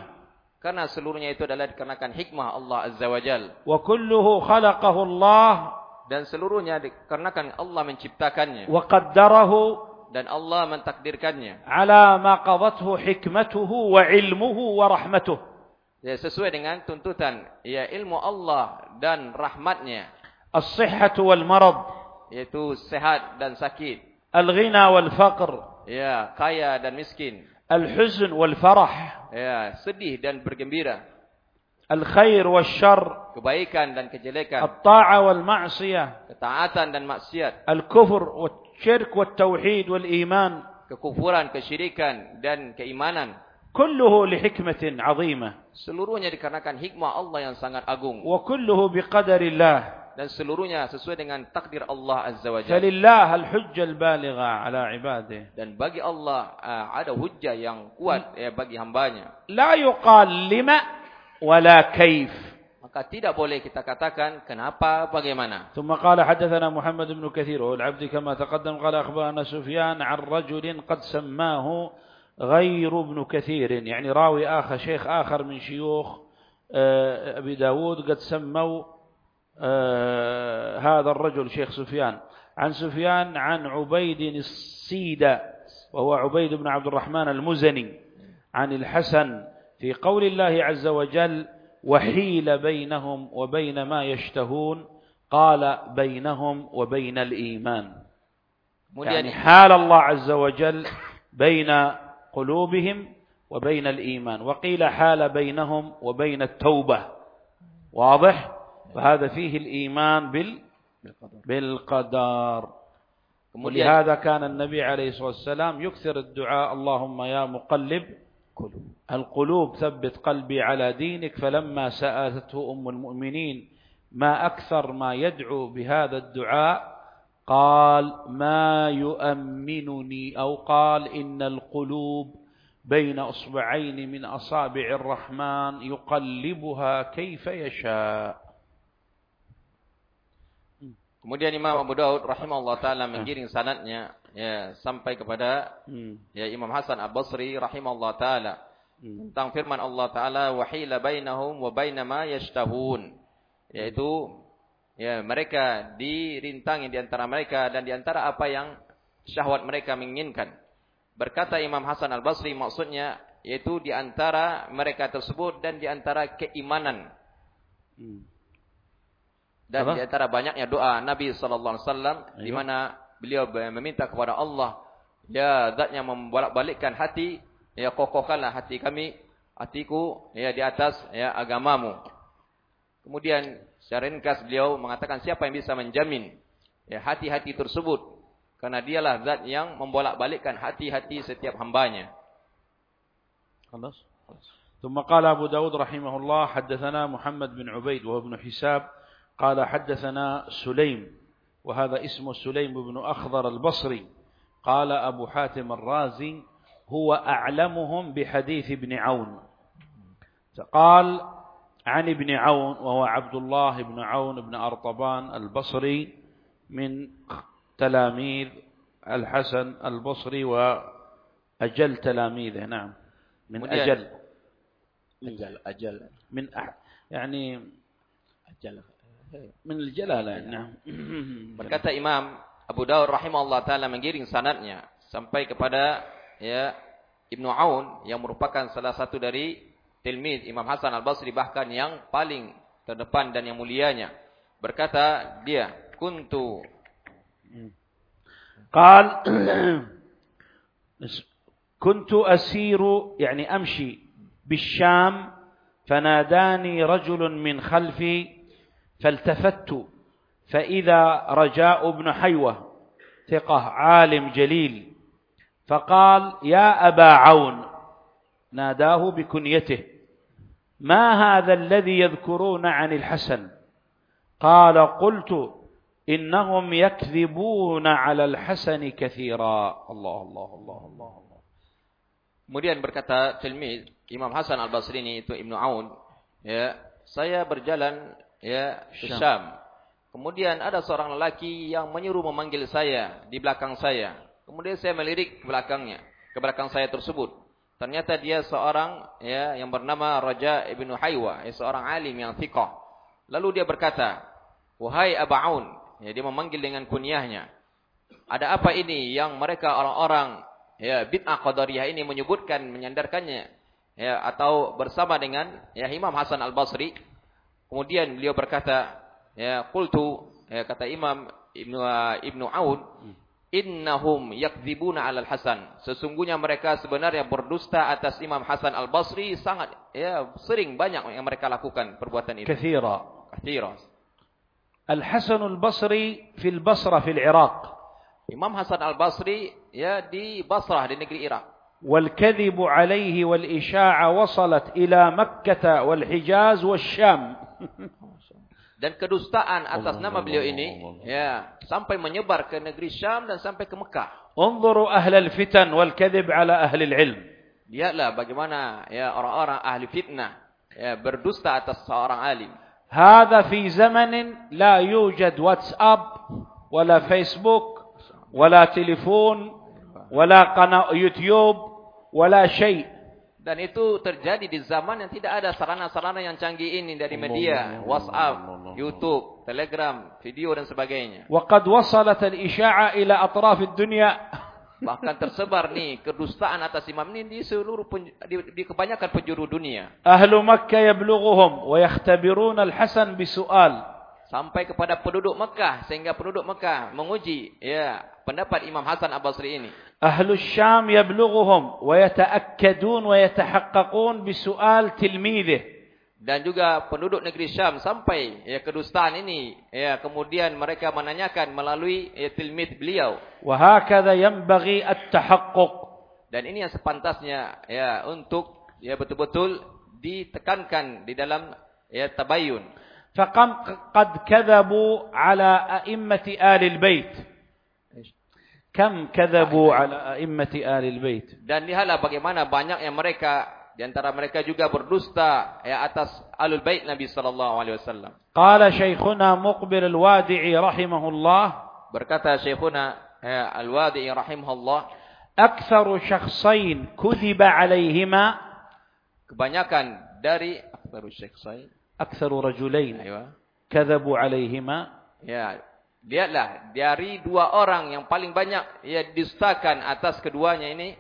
Karena seluruhnya itu adalah dikarenakan hikmah Allah Azza wa Jal. Wa kulluhu Allah. Dan seluruhnya dikarenakan Allah menciptakannya. وقدره. Dan Allah mentakdirkannya. على ما قضته حكمته وعلمه ilmuhu. Ya, sesuai dengan tuntutan. Ya ilmu Allah dan rahmatnya. As-sihhatu yaitu sehat dan sakit الغنى والفقر ya kaya dan miskin الحزن والفرح ya sedih dan bergembira الخير والشر kebaikan dan kejelekan الطاعة والمعصية ketaatan dan maksiat الكفر والشرك والتوحيد والإيمان kekufuran kesyirikan dan keimanan كله لحكمة عظيمة seluruhnya dikarenakan hikmah Allah yang sangat agung وكله بقدر الله Dan seluruhnya sesuai dengan takdir Allah azza wajalla فلله الحجة البالغة على عباده dan bagi Allah uh, ada hujjah yang kuat ya bagi hambanya. لا يقال لما ولا كيف maka tidak boleh kita katakan kenapa bagaimana. ثم قال حدثنا محمد بن كثير والعبد كما تقدم قال أخبرنا سفيان عن رجل قد سماه غير ابن كثير يعني راوي آخر شيخ آخر من شيوخ أبي داود قد سموا هذا الرجل شيخ سفيان. عن سفيان عن عبيد السيدة وهو عبيد بن عبد الرحمن المزني عن الحسن في قول الله عز وجل وحيل بينهم وبين ما يشتهون قال بينهم وبين الإيمان kemudian يعني؟ حال الله عز وجل بين قلوبهم وبين الإيمان. وقيل حال بينهم وبين التوبة. واضح؟ فهذا فيه الإيمان بال بالقدر. kemudian ولهذا كان النبي عليه الصلاة والسلام يكثر الدعاء اللهم يا مقلب القلوب ثبت قلبي على دينك فلما سألته أم المؤمنين ما أكثر ما يدعو بهذا الدعاء قال ما يؤمنني أو قال إن القلوب بين أصبعين من أصابع الرحمن يقلبها كيف يشاء. Kemudian Imam Abu Daud rahimahullah taala menggiring sanadnya ya sampai kepada ya Imam Hasan Al-Basri rahimahullah taala tentang firman Allah taala wahila bainahum wa baina ma yashtahun. Yaitu ya mereka dirintangi di antara mereka dan di antara apa yang syahwat mereka menginginkan. Berkata Imam Hasan Al-Basri maksudnya yaitu di antara mereka tersebut dan di antara keimanan dan Apa? di antara banyaknya doa Nabi sallallahu alaihi wasallam di Ayo. mana beliau meminta kepada Allah ya zat yang membolak-balikkan hati ya kokohkanlah hati kami hatiku ya di atas ya agamamu kemudian secara ringkas beliau mengatakan siapa yang bisa menjamin ya hati-hati tersebut Karena dialah zat yang membolak-balikkan hati-hati setiap hambanya. خلاص ثم قال أبو داود رحمه الله حدثنا محمد بن عبيد وهو ابن حساب قال حدثنا سليم وهذا اسمه سليم بن أخضر البصري. قال أبو حاتم الرازي هو أعلمهم بحديث ابن عون. قال عن ابن عون وهو عبد الله بن عون بن أرطبان البصري من تلاميذ الحسن البصري وأجل تلاميذه. نعم. من أجل. أجل أجل. من أح يعني أجل. من الجلالة نعم Berkata Imam Abu Dawud rahimahullah taala menggiring sanadnya sampai kepada ya Ibnu Aun yang merupakan salah satu dari tilmid Imam Hasan Al-Basri bahkan yang paling terdepan dan yang mulianya. Berkata dia, "Kuntu قال كنت أسير يعني أمشي بالشام فناداني رجل من خلفي فالتفت فإذا رجاء بن حيوة ثقة عالم جليل فقال يا أبا عون ناداه بكنيته ما هذا الذي يذكرون عن الحسن قال قلت إنهم يكذبون على الحسن كثيرا الله الله الله الله, الله. Kemudian berkata tilmiz Imam Hasan Al-Basri ini itu Ibnu Aun, ya, saya berjalan ya ke Syam. Kemudian ada seorang lelaki yang menyuruh memanggil saya di belakang saya. Kemudian saya melirik ke belakangnya, ke belakang saya tersebut. Ternyata dia seorang ya yang bernama Raja Ibnu Haywa, ya, seorang alim yang thiqah. Lalu dia berkata, "Wahai Abu Aun," ya, dia memanggil dengan kunyahnya. Ada apa ini yang mereka orang-orang ya bid'ah qadariyah ini menyebutkan menyandarkannya ya atau bersama dengan ya Imam Hasan Al-Basri Kemudian beliau berkata, ya, qultu ya, kata Imam Ibnu uh, Ibnu Aun, hmm. innahum yakdzibuna 'alal Hasan. Sesungguhnya mereka sebenarnya berdusta atas Imam Hasan Al-Basri sangat ya sering banyak yang mereka lakukan perbuatan itu. Katsira. Al-Hasan Al-Basri fil Basra fil Iraq. Imam Hasan Al-Basri ya di Basrah di negeri Irak. والكذب عليه والإشاعة وصلت إلى مكة والحجاز والشام dan kedustaan atas Allah, nama beliau Allah, ini Allah. ya sampai menyebar ke negeri Syam dan sampai ke Mekah. انظروا أهل الفتن والكذب على أهل العلم Lihatlah bagaimana ya orang-orang ahli fitnah ya berdusta atas seorang alim. هذا في زمن لا يوجد واتساب ولا فيسبوك ولا تليفون ولا قناة يوتيوب wala syai' dan itu terjadi di zaman yang tidak ada sarana-sarana yang canggih ini dari media, WhatsApp, YouTube, Telegram, video dan sebagainya. Waqad wasalat al-isya'a ila atraf dunya Bahkan tersebar nih kedustaan atas imam ini di seluruh di, di kebanyakan penjuru dunia. Ahlu Makkah yablughuhum wa yakhtabiruna al-Hasan bisu'al. Sampai kepada penduduk Mekah sehingga penduduk Mekah menguji ya pendapat Imam Hasan Abbasri ini. أهل الشام يبلغهم ويتأكدون ويتحققون بسؤال تلميذه Dan juga penduduk negeri Syam sampai ya kedustaan ini ya kemudian mereka menanyakan melalui ya, tilmid beliau وهكذا ينبغي التحقق dan ini yang sepantasnya ya untuk ya betul-betul ditekankan di dalam ya tabayun فقد قد كذبوا على أئمة آل البيت كم كذبوا على أئمة آل البيت dan lihatlah bagaimana banyak yang mereka di antara mereka juga berdusta ya atas alul bait Nabi sallallahu alaihi wasallam قال شيخنا مقبل الوادعي رحمه الله berkata Syekhuna ya, Al-Wadi'i rahimahullah أكثر شخصين كذب عليهما kebanyakan dari baru Syekh Said أكثر رجلين Ayo. كذبوا عليهما Ya, Lihatlah dari dua orang yang paling banyak ya didustakan atas keduanya ini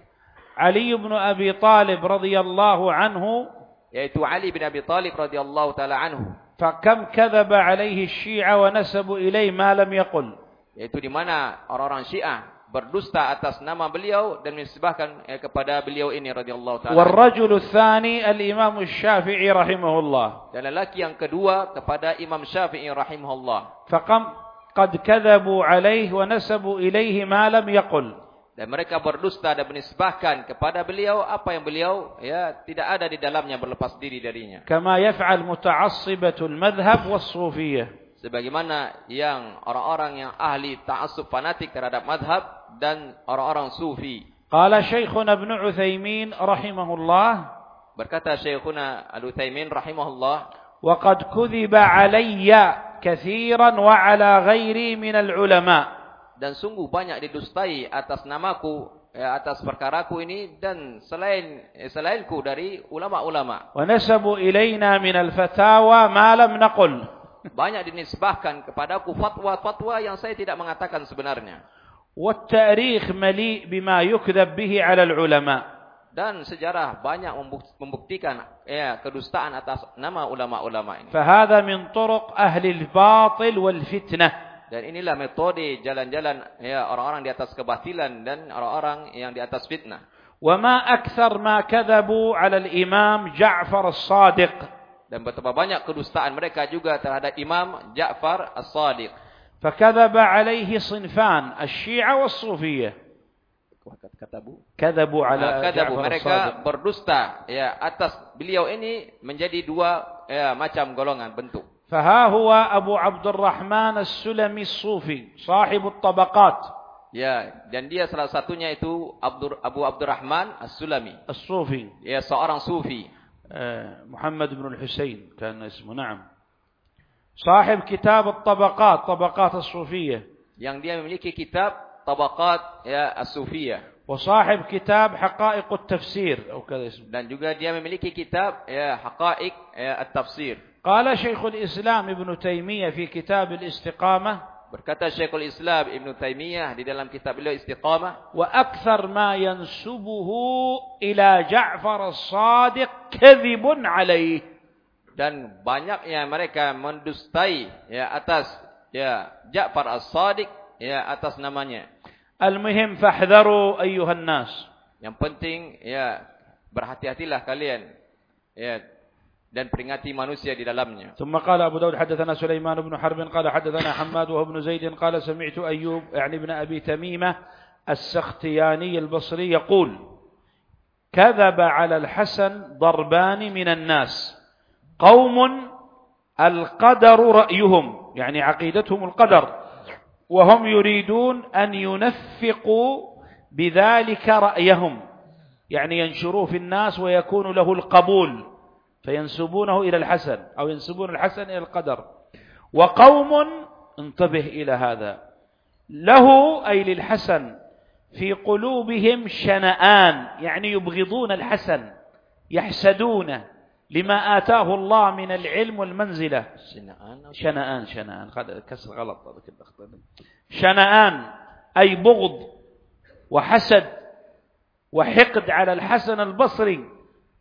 Ali bin Abi Talib radhiyallahu anhu yaitu Ali bin Abi Talib radhiyallahu taala anhu. Fakam kadzaba alaihi Syiah wa nasabu ilaihi ma lam yaqul. Yaitu di mana orang-orang Syiah berdusta atas nama beliau dan menisbahkan eh, kepada beliau ini radhiyallahu taala. Warrajul tsani al-Imam Syafi'i rahimahullah. Dan lelaki yang kedua kepada Imam Syafi'i rahimahullah. Faqam qad kadzabu alaihi wa nasabu ilaihi ma lam. Dan mereka berdusta dan menisbahkan kepada beliau apa yang beliau ya tidak ada di dalamnya berlepas diri darinya. Kama yaf'al muta'assibatul madhhab was-sufiyyah. Sebagaimana yang orang-orang yang ahli ta'assub fanatik terhadap madhab dan orang-orang sufi. Qala Syekhuna Ibn Utsaimin rahimahullah berkata Syekhuna Al-Utsaimin rahimahullah وقد كذب علي كثيرا وعلى غيري من العلماء dan sungguh banyak didustai atas namaku atas perkaraku ini dan selain eh, selainku dari ulama-ulama. ونسبوا إلينا من الفتاوى ما لم نقل Banyak dinisbahkan kepadaku fatwa-fatwa yang saya tidak mengatakan sebenarnya. والتاريخ مليء بما يكذب به على العلماء Dan sejarah banyak membuk- membuktikan ya kedustaan atas nama ulama-ulama ini. فهذا من طرق أهل الباطل والفتنة Dan inilah metode jalan-jalan ya orang-orang di atas kebatilan dan orang-orang yang di atas fitnah. وما أكثر ما كذبوا على الإمام جعفر الصادق Dan betapa banyak kedustaan mereka juga terhadap Imam Ja'far As-Sadiq. فكذب عليه صنفان الشيعة والصوفية Katabu. كذبوا على Katabu جعفر mereka الصادق berdusta ya atas beliau ini menjadi dua ya macam golongan bentuk. فها هو أبو عبد الرحمن السلمي الصوفي صاحب الطبقات Ya, dan dia salah satunya itu Abdur, Abu Abdurrahman As-Sulami. الصوفي Ya, seorang sufi. آه، محمد بن الحسين كان اسمه نعم صاحب كتاب الطبقات طبقات الصوفية Yang dia memiliki kitab طبقات يا الصوفية. وصاحب كتاب حقائق التفسير أو كذا اسمه. لأن juga dia memiliki كتاب ya حقائق التفسير. قال شيخ الإسلام ابن تيمية في كتاب الاستقامة بركات شيخ الإسلام ابن تيمية di dalam كتاب beliau استقامة وأكثر ما ينسبه إلى جعفر الصادق كذب عليه. Dan banyak yang mereka mendustai ya atas ya Ja'far As-Sadiq ya atas namanya. المهم فاحذروا أيها الناس. Yang penting ya berhati-hatilah kalian ya dan peringati manusia di dalamnya. ثم قال أبو داود حدثنا سليمان بن حرب قال حدثنا حماد وهو بن زيد قال سمعت أيوب يعني ابن أبي تميمة السختياني البصري يقول كذب على الحسن ضربان من الناس. قوم القدر رأيهم يعني عقيدتهم القدر. وهم يريدون أن ينفقوا بذلك رأيهم. يعني ينشروه في الناس ويكون له القبول فينسبونه إلى الحسن أو ينسبون الحسن إلى القدر. وقوم انتبه إلى هذا له أي للحسن في قلوبهم شنآن يعني يبغضون الحسن يحسدونه. لما آتاه الله من العلم والمنزلة. شنآن شنآن هذا كسر غلط. شنآن أي بغض وحسد وحقد على الحسن البصري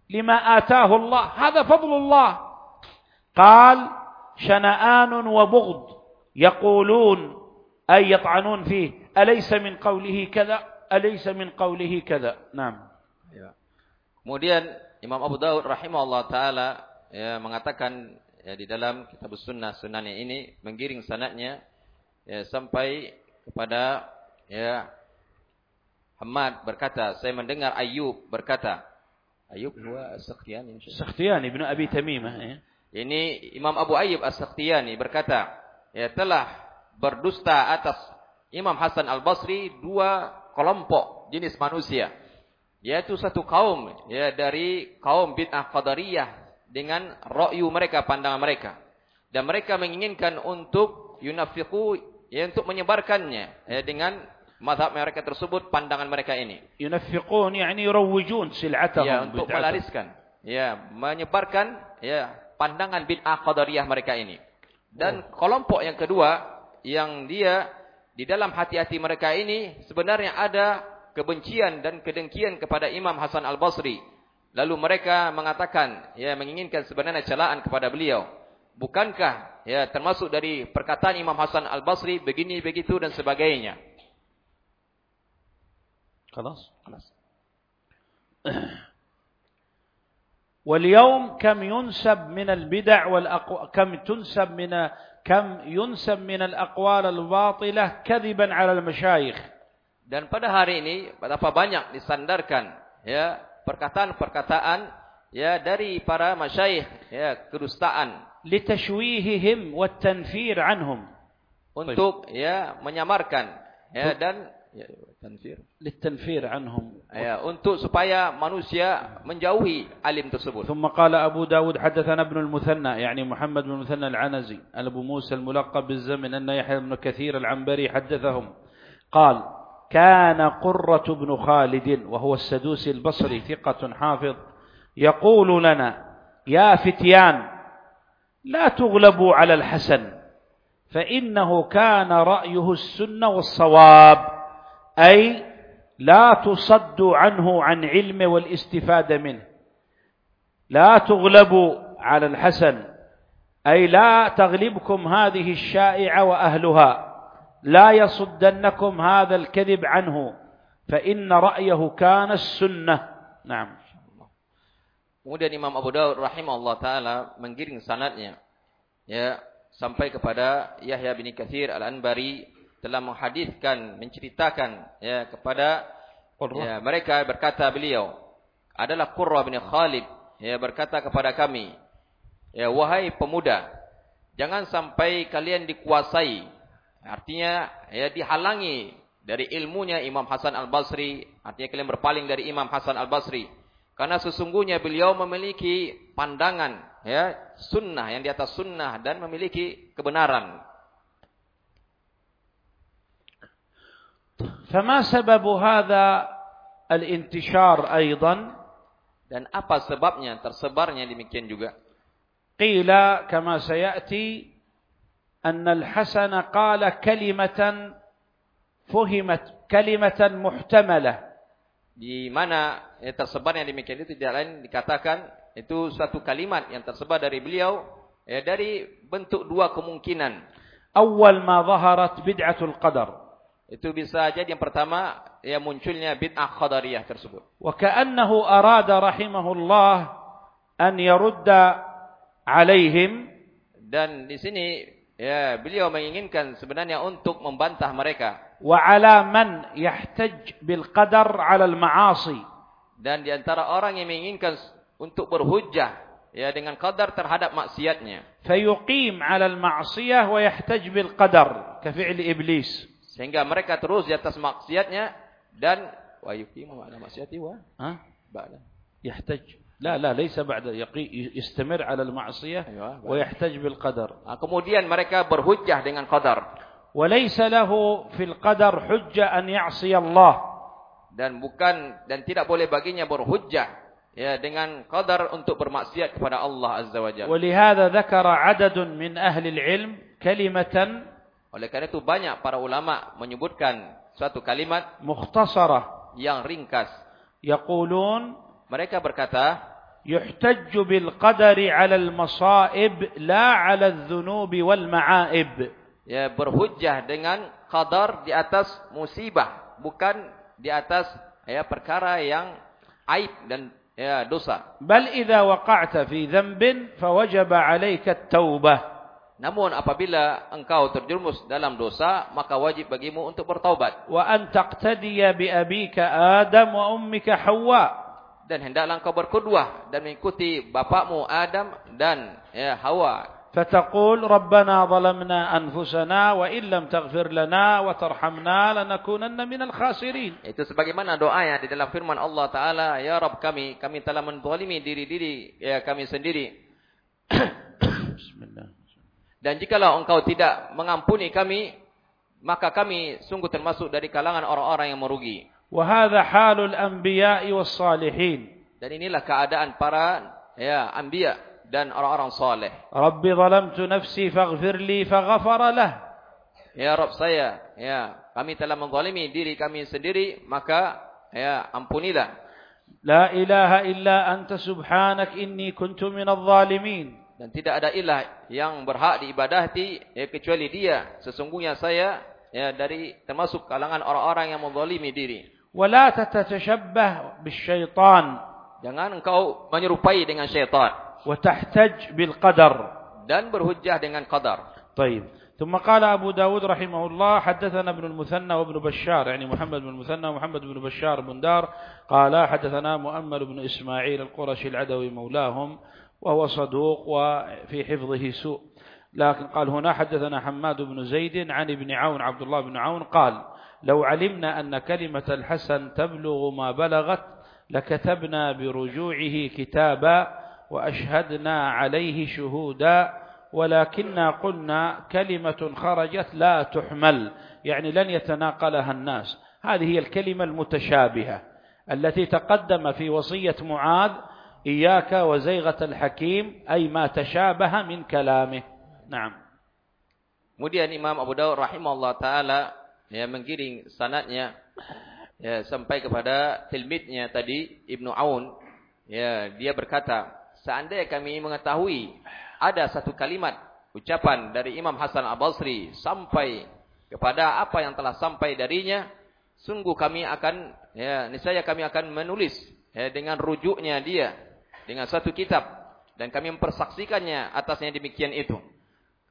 لما آتاه الله. هذا فضل الله. قال شنآن وبغض يقولون أي يطعنون فيه أليس من قوله كذا؟ أليس من قوله كذا؟ نعم. Kemudian Imam Abu Daud rahimahullah taala ya, mengatakan ya, di dalam kitab sunnah sunannya ini menggiring sanatnya ya, sampai kepada ya, Hamad berkata, saya mendengar Ayub berkata. Ayub dua As-Sakhtiyani. Sakhtiyani bin Abi Tamimah. Ya. Ini Imam Abu Ayub As-Sakhtiyani berkata, ya, telah berdusta atas Imam Hasan Al-Basri dua kelompok jenis manusia yaitu satu kaum ya dari kaum bid'ah qadariyah dengan ra'yu mereka, pandangan mereka. Dan mereka menginginkan untuk yunafiku ya untuk menyebarkannya ya, dengan mazhab mereka tersebut, pandangan mereka ini. Yunafiqun yani yurawwijun sil'atahum Ya, untuk melariskan. Ya, menyebarkan ya pandangan bid'ah qadariyah mereka ini. Dan oh. kelompok yang kedua yang dia di dalam hati-hati mereka ini sebenarnya ada kebencian dan kedengkian kepada Imam Hasan Al-Basri lalu mereka mengatakan ya menginginkan sebenarnya celaan kepada beliau bukankah ya termasuk dari perkataan Imam Hasan Al-Basri begini begitu dan sebagainya خلاص واليوم كم ينسب من البدع والأقو... كم تنسب من كم ينسب من الأقوال الباطلة كذبا على المشايخ Dan pada hari ini betapa banyak disandarkan ya perkataan-perkataan ya dari para masyayikh ya kedustaan لتشويههم والتنفير عنهم untuk ya menyamarkan ya dan ya, tanfir للتنفير عنهم ya untuk supaya manusia menjauhi alim tersebut. ثم قال أبو داود حدثنا ابن المثنى يعني محمد بن المثنى العنزي أبو موسى الملقب بالزمن أن يحيى بن كثير العنبري حدثهم قال كان قرة بن خالد وهو السدوسي البصري ثقة حافظ يقول لنا يا فتيان لا تغلبوا على الحسن فإنه كان رأيه السنة والصواب أي لا تصدوا عنه عن علم والاستفادة منه لا تغلبوا على الحسن أي لا تغلبكم هذه الشائعة وأهلها. لا يصدنكم هذا الكذب عنه فإن رأيه كان السنة نعم Kemudian Imam Abu Daud rahimahullah taala menggiring sanadnya ya sampai kepada Yahya bin Katsir Al-Anbari telah menghadiskan menceritakan ya kepada ya, mereka berkata beliau adalah Qurra bin Khalid ya berkata kepada kami ya wahai pemuda jangan sampai kalian dikuasai Artinya ya dihalangi dari ilmunya Imam Hasan Al-Basri. Artinya kalian berpaling dari Imam Hasan Al-Basri. Karena sesungguhnya beliau memiliki pandangan ya sunnah yang di atas sunnah dan memiliki kebenaran. Fama sebab hadha al-intishar? Dan apa sebabnya tersebarnya demikian juga? Qila kama sayati أن الحسن قال كلمة فهمت كلمة محتملة Di mana ya, tersebarnya demikian itu tidak lain dikatakan itu suatu kalimat yang tersebar dari beliau ya dari bentuk dua kemungkinan. أول ما ظهرت بدعة القدر Itu bisa jadi yang pertama ya munculnya bid'ah qadariyah tersebut. وكأنه أراد رحمه الله أن يرد عليهم Dan di sini Ya, beliau menginginkan sebenarnya untuk membantah mereka. Wa ala man yahtaj bil qadar 'ala al ma'asi. Dan di antara orang yang menginginkan untuk berhujjah ya dengan qadar terhadap maksiatnya. Fayuqim 'ala al ma'siyah wa yahtaj bil qadar ka fi'li iblis. Sehingga mereka terus di atas maksiatnya dan wa yuqim 'ala maksiati wa ha? Ba'da. Yahtaj لا لا ليس بعد يقي يستمر على المعصية أيوة. ويحتج بالقدر Nah, kemudian mereka berhujjah dengan qadar وليس له في القدر حجة أن يعصي الله dan bukan dan tidak boleh baginya berhujjah ya dengan qadar untuk bermaksiat kepada Allah Azza wa Jalla. ولهذا ذكر عدد من أهل العلم كلمة Oleh karena itu banyak para ulama menyebutkan suatu kalimat مختصرة yang ringkas. يقولون Mereka berkata, يحتج بالقدر على المصائب لا على الذنوب والمعائب ya berhujjah dengan qadar di atas musibah, bukan di atas ya perkara yang aib dan ya dosa. بل إذا وقعت في ذنب فوجب عليك التوبة Namun apabila engkau terjerumus dalam dosa, maka wajib bagimu untuk bertaubat. وأن تقتدي بأبيك آدم وأمك حواء dan hendaklah engkau berkedua dan mengikuti bapakmu Adam dan ya, Hawa. Fataqul Rabbana zalamna anfusana wa illam taghfir lana wa tarhamna lanakunanna minal. Itu sebagaimana doa ya di dalam firman Allah taala, ya Rob kami, kami telah menzalimi diri-diri ya kami sendiri. Bismillah. Dan jikalau engkau tidak mengampuni kami, maka kami sungguh termasuk dari kalangan orang-orang yang merugi. Wahada halul anbiya salihin. Dan inilah keadaan para ya anbiya dan orang-orang saleh. Rabbi zalamtu nafsi faghfirli faghfara lah. Ya Rabb saya, ya, kami telah menzalimi diri kami sendiri, maka ya ampunilah. La ilaha illa anta subhanak inni kuntu minadh zalimin. Dan tidak ada ilah yang berhak diibadati ya, kecuali Dia. Sesungguhnya saya ya dari termasuk kalangan orang-orang yang menzalimi diri. ولا تتشبه بالشيطان. Jangan engkau menyerupai dengan syaitan. وتحتج بالقدر. Dan berhujjah dengan qadar. طيب. ثم قال أبو داود رحمه الله حدثنا ابن المثنى وابن بشار يعني محمد بن المثنى ومحمد بن بشار بن دار. قال حدثنا مؤمل بن إسماعيل القرشي العدوي مولاهم وهو صدوق وفي حفظه سوء. لكن قال هنا حدثنا حماد بن زيد عن ابن عون عبد الله بن عون قال لو علمنا أن كلمة الحسن تبلغ ما بلغت لكتبنا برجوعه كتابا وأشهدنا عليه شهودا ولكننا قلنا كلمة خرجت لا تحمل يعني لن يتناقلها الناس. هذه هي الكلمة المتشابهة التي تقدم في وصية معاذ إياك وزيغة الحكيم أي ما تشابه من كلامه. نعم. Kemudian Imam Abu Dawud rahimahullah taala ya menggiring sanatnya ya sampai kepada tilmidnya tadi Ibnu Aun. Ya dia berkata seandainya kami mengetahui ada satu kalimat ucapan dari Imam Hasan Al-Basri sampai kepada apa yang telah sampai darinya sungguh kami akan ya niscaya kami akan menulis ya, dengan rujuknya dia dengan satu kitab dan kami mempersaksikannya atasnya demikian itu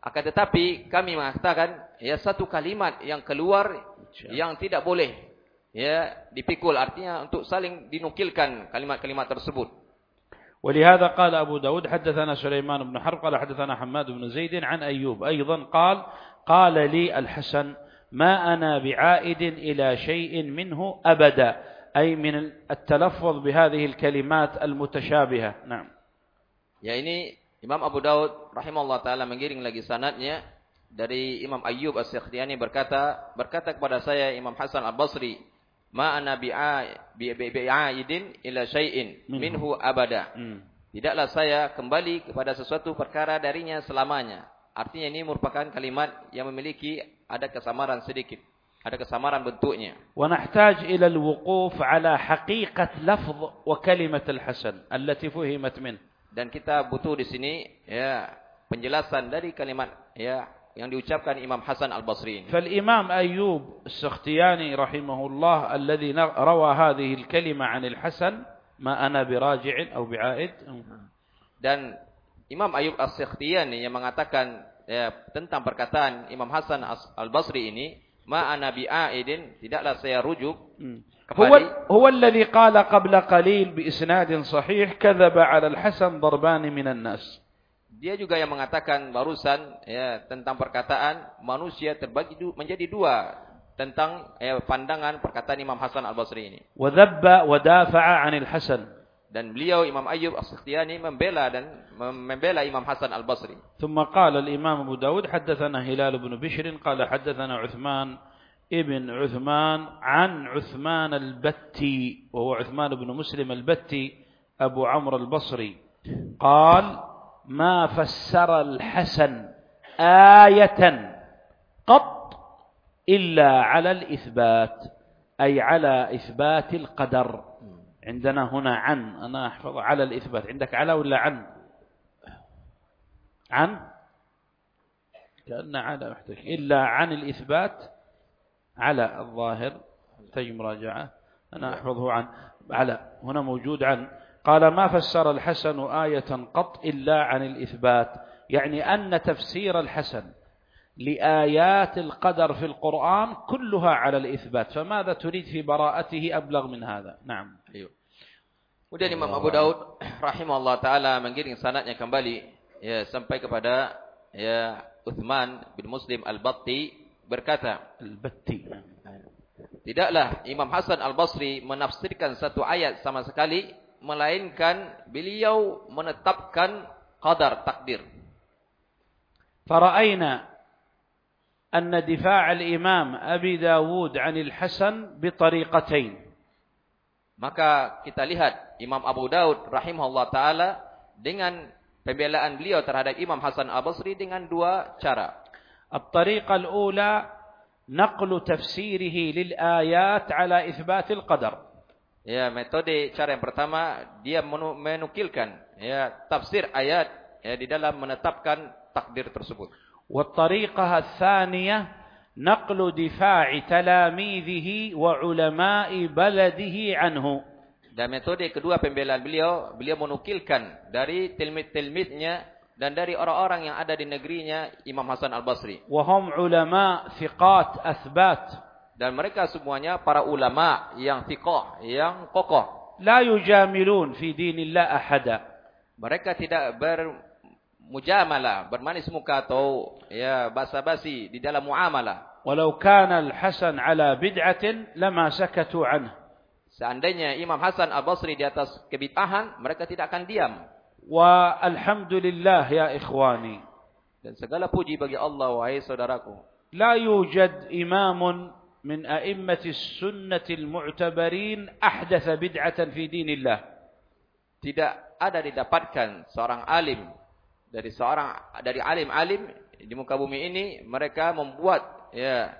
akan tetapi kami mengatakan ya satu kalimat yang keluar yang tidak boleh ya dipikul artinya untuk saling dinukilkan kalimat-kalimat tersebut ولهذا قال أبو داود حدثنا سليمان بن حرب قال حدثنا حماد بن زيد عن أيوب أيضا قال قال لي الحسن ما أنا بعائد إلى شيء منه أبدا أي من التلفظ بهذه الكلمات المتشابهة نعم Ya ini Imam Abu Daud rahimahullah taala menggiring lagi sanatnya dari Imam Ayyub As-Sikhtiyani berkata, berkata kepada saya Imam Hasan Al-Basri, "Ma ana bi'aidin ila syai'in hmm. minhu abada." Hmm. Tidaklah saya kembali kepada sesuatu perkara darinya selamanya. Artinya ini merupakan kalimat yang memiliki ada kesamaran sedikit. Ada kesamaran bentuknya. Wa nahtaj ila al-wuquf ala haqiqat lafz wa kalimat al-Hasan allati fuhimat Dan kita butuh di sini ya penjelasan dari kalimat ya yang diucapkan Imam Hasan Al-Basri. فالإمام أيوب السختياني رحمه الله الذي روى هذه الكلمة عن الحسن ما أنا براجع أو بعائد dan Imam Ayub As-Sikhtiyani yang mengatakan ya, tentang perkataan Imam Hasan Al-Basri ini ma ana bi'aidin tidaklah saya rujuk هو هو الذي قال قبل قليل بإسناد صحيح كذب على الحسن ضربان من الناس dia juga yang mengatakan barusan ya tentang perkataan manusia terbagi du, menjadi dua tentang ya, pandangan perkataan Imam Hasan Al-Basri ini. Wadhabba wadafa'a 'anil Hasan. Dan beliau Imam Ayyub As-Sikhtiyani membela dan membela Imam Hasan Al-Basri. ثم قال الإمام أبو داود حدثنا هلال بن بشر قال حدثنا عثمان ابن عثمان عن عثمان البتي وهو عثمان بن مسلم البتي أبو عمرو البصري. قال ما فسر الحسن آية قط إلا على الإثبات أي على إثبات القدر. عندنا هنا عن أنا أحفظ على الإثبات. عندك على ولا عن؟ عن؟ كأن على محتاج إلا عن الإثبات على الظاهر تجي مراجعة أنا أحفظه عن على هنا موجود عن قال ما فسر الحسن آية قط إلا عن الإثبات؟ يعني أن تفسير الحسن لآيات القدر في القرآن كلها على الإثبات فماذا تريد في براءته أبلغ من هذا؟ نعم. أيوه. Kemudian Imam Abu Daud rahimahullah taala menggiring sanadnya kembali ya sampai kepada ya Uthman bin Muslim Al-Batti berkata Al-Batti Tidaklah Imam Hasan Al-Basri menafsirkan satu ayat sama sekali melainkan beliau menetapkan qadar takdir. فرأينا أن دفاع الإمام أبي داود عن الحسن بطريقتين maka kita lihat Imam Abu Daud rahimahullah taala dengan pembelaan beliau terhadap Imam Hasan Al-Basri dengan dua cara. الطريقة الأولى نقل تفسيره للآيات على إثبات القدر. Ya, metode cara yang pertama dia menukilkan ya tafsir ayat ya di dalam menetapkan takdir tersebut. والطريقة الثانية نقل دفاع تلاميذه وعلماء بلده عنه. Dan metode kedua pembelaan beliau, beliau menukilkan dari tilmid-tilmidnya dan dari orang-orang yang ada di negerinya Imam Hasan Al-Basri. Wahum ulama thiqat asbat. Dan mereka semuanya para ulama yang thiqah, yang kokoh. La yujamilun fi dinillah ahada. Mereka tidak bermujamalah, bermanis muka atau ya basa-basi di dalam muamalah. Walau kana al-Hasan ala bid'atin lama sakatu anhu. Seandainya Imam Hasan Al-Basri di atas kebitahan, mereka tidak akan diam. Wa alhamdulillah ya ikhwani. Dan segala puji bagi Allah wahai saudaraku. La yujad imamun min a'immati sunnatil mu'tabarin ahdatha bid'atan fi dinillah. Tidak ada didapatkan seorang alim dari seorang dari alim-alim di muka bumi ini mereka membuat ya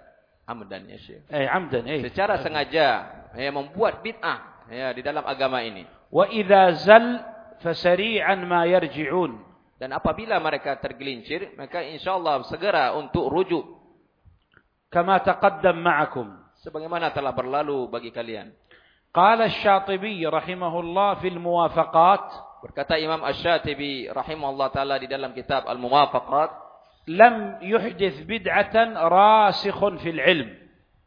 amdan ya Syekh. Eh amdan eh. Secara sengaja ya membuat bid'ah ya di dalam agama ini. Wa idza zal فسريعا ما يرجعون Dan apabila mereka tergelincir, maka insyaallah segera untuk rujuk كما تقدم معكم sebagaimana telah berlalu bagi kalian. قال الشاطبي رحمه الله في الموافقات Berkata Imam Asy-Syatibi rahimahullah taala di dalam kitab Al-Muwafaqat, لم يحدث بدعة راسخ في العلم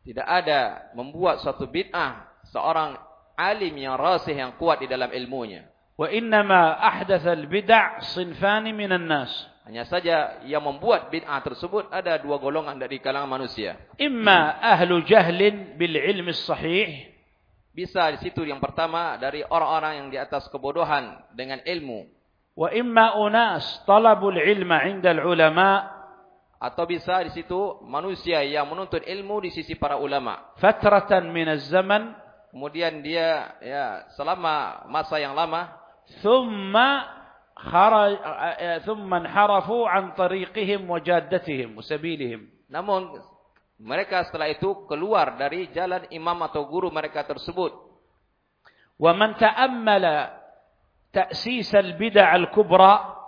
tidak ada membuat suatu bid'ah seorang alim yang rasih yang kuat di dalam ilmunya. Wa innama ahdathal bid'ah sinfani minan nas. Hanya saja yang membuat bid'ah tersebut ada dua golongan dari kalangan manusia. Imma ahlu jahlin bil ilmi sahih. Bisa di situ yang pertama dari orang-orang yang di atas kebodohan dengan ilmu. Wa imma unas talabul ilma 'inda al ulama atau bisa di situ manusia yang menuntut ilmu di sisi para ulama. Fatratan min zaman. kemudian dia ya selama masa yang lama Thumma kharaj, thumma harafu an tariqihim wa jaddatihim. Namun mereka setelah itu keluar dari jalan imam atau guru mereka tersebut. Wa man ta'ammala ta'sis al-bid'ah al-kubra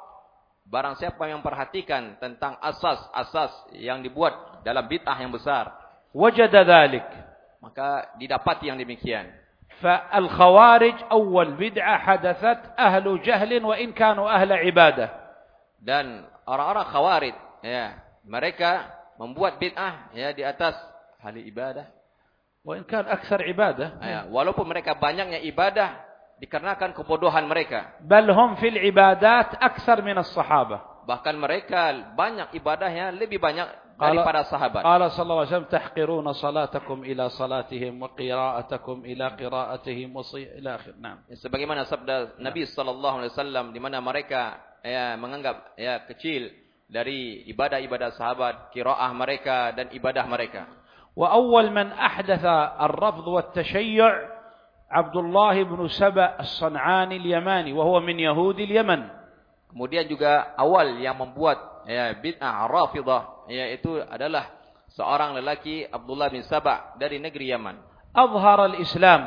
Barang siapa yang perhatikan tentang asas-asas yang dibuat dalam bid'ah yang besar, wajada dzalik, maka didapati yang demikian. فالخوارج أول بدعة حدثت أهل جهل وإن كانوا أهل عبادة Dan orang-orang khawarid, ya, mereka membuat bid'ah ya di atas ahli ibadah. وإن كان أكثر عبادة Ya, walaupun mereka banyaknya ibadah dikarenakan kebodohan mereka. بل هم في العبادات أكثر من الصحابة Bahkan mereka banyak ibadahnya lebih banyak Kalau- daripada sahabat. قال صلى الله عليه وسلم تحقرون صلاتكم إلى صلاتهم وقراءتكم إلى قراءتهم وصي إلى آخر نعم Ya, sebagaimana sabda Nabi sallallahu alaihi wasallam di mana mereka ya menganggap ya kecil dari ibadah-ibadah sahabat, qiraah mereka dan ibadah mereka. وأول من أحدث الرفض والتشيع عبد الله بن سبأ الصنعاني اليماني وهو من يهود اليمن Kemudian juga awal yang membuat ya bid'ah Rafidah yaitu adalah seorang lelaki Abdullah bin Sabah dari negeri Yaman. Azhar al-Islam,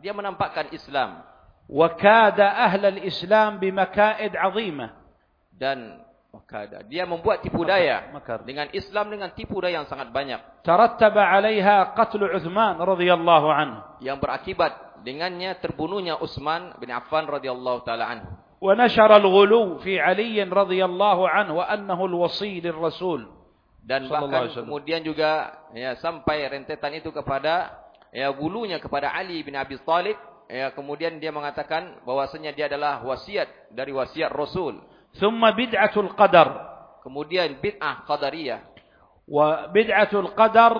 dia menampakkan Islam. Wa kada ahli al-Islam bimakaid 'azimah. Dan wakada, dia membuat tipu daya Makar. dengan Islam dengan tipu daya yang sangat banyak. Tarattaba alaiha qatl Uthman radhiyallahu anhu. Yang berakibat dengannya terbunuhnya Utsman bin Affan radhiyallahu taala anhu. Wanshar al-Ghulu fi Ali radhiyallahu anhu, anhu عنه وأنه الوصي للرسول dan bahkan kemudian juga ya, sampai rentetan itu kepada ya, bulunya kepada Ali bin Abi Thalib. Ya, kemudian dia mengatakan bahwasanya dia adalah wasiat dari wasiat Rasul. Thumma bid'atul qadar. Kemudian bid'ah qadariyah. Wa bid'atul qadar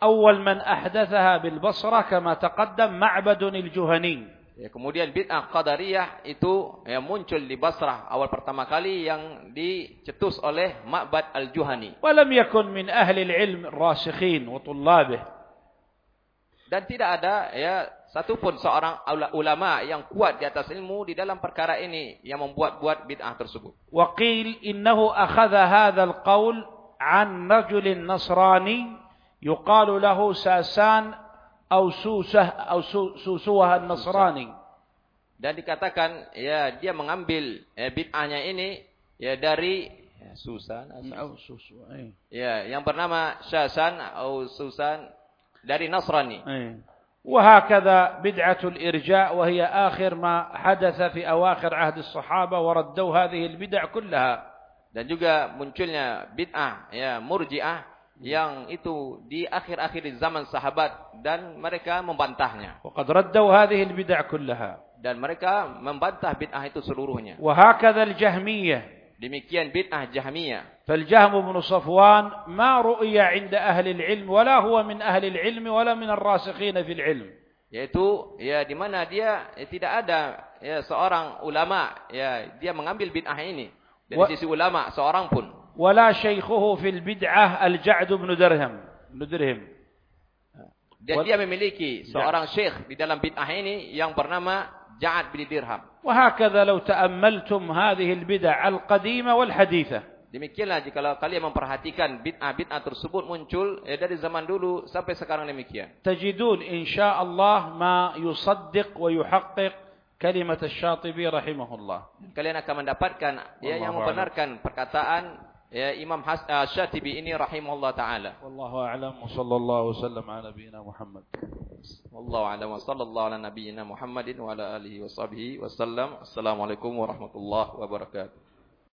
awal man ahdathaha bil basrah kama taqaddam ma'badun al-juhani Ya, kemudian bid'ah qadariyah itu ya, muncul di Basrah awal pertama kali yang dicetus oleh Ma'bad Al-Juhani. Walam yakun min ahli al-ilm rasikhin wa tullabih. Dan tidak ada ya satu pun seorang ulama yang kuat di atas ilmu di dalam perkara ini yang membuat-buat bid'ah tersebut. Wa qil innahu akhadha hadha al-qaul an rajulin nasrani yuqalu lahu Sasan سوسة أو سو- سوسوه النصراني Dan dikatakan ya dia mengambil ya, bid'ahnya ini ya dari ya, Susan asal- أو سوسوه أي. ya yang bernama Syasan atau Susan dari Nasrani. أي. وهكذا بدعة الإرجاء وهي آخر ما حدث في أواخر عهد الصحابة وردوا هذه البدع كلها Dan juga munculnya bid'ah ya murji'ah yang itu di akhir-akhir zaman sahabat dan mereka membantahnya. وقد ردوا هذه البدع كلها Dan mereka membantah bid'ah itu seluruhnya. وهكذا الجهمية Demikian bid'ah Jahmiyah. فالجهم بن صفوان ما رؤي عند أهل العلم ولا هو من أهل العلم ولا من الراسخين في العلم Yaitu ya di mana dia ya, tidak ada ya seorang ulama ya dia mengambil bid'ah ini dari Wa- sisi ulama seorang pun. ولا شيخه في البدعة الجعد بن درهم بن درهم Dan Wa- dia memiliki seorang syekh di dalam bid'ah ini yang bernama Ja'ad bin Dirham. وهكذا لو تأملتم هذه البدع القديمة والحديثة Demikianlah jika kalian memperhatikan bid'ah-bid'ah tersebut muncul ya, dari zaman dulu sampai sekarang demikian. شاء الله ما يصدق ويحقق كلمة الشاطبي رحمه الله Kalian akan mendapatkan ya yang membenarkan perkataan ya Imam Has uh, Syatibi ini rahimahullah taala. والله أعلم وصلى الله وسلم على نبينا محمد Wallahu a'lam wa sallallahu ala nabiyyina Muhammadin wa ala alihi wa sahbihi wasallam. Assalamualaikum warahmatullahi wabarakatuh.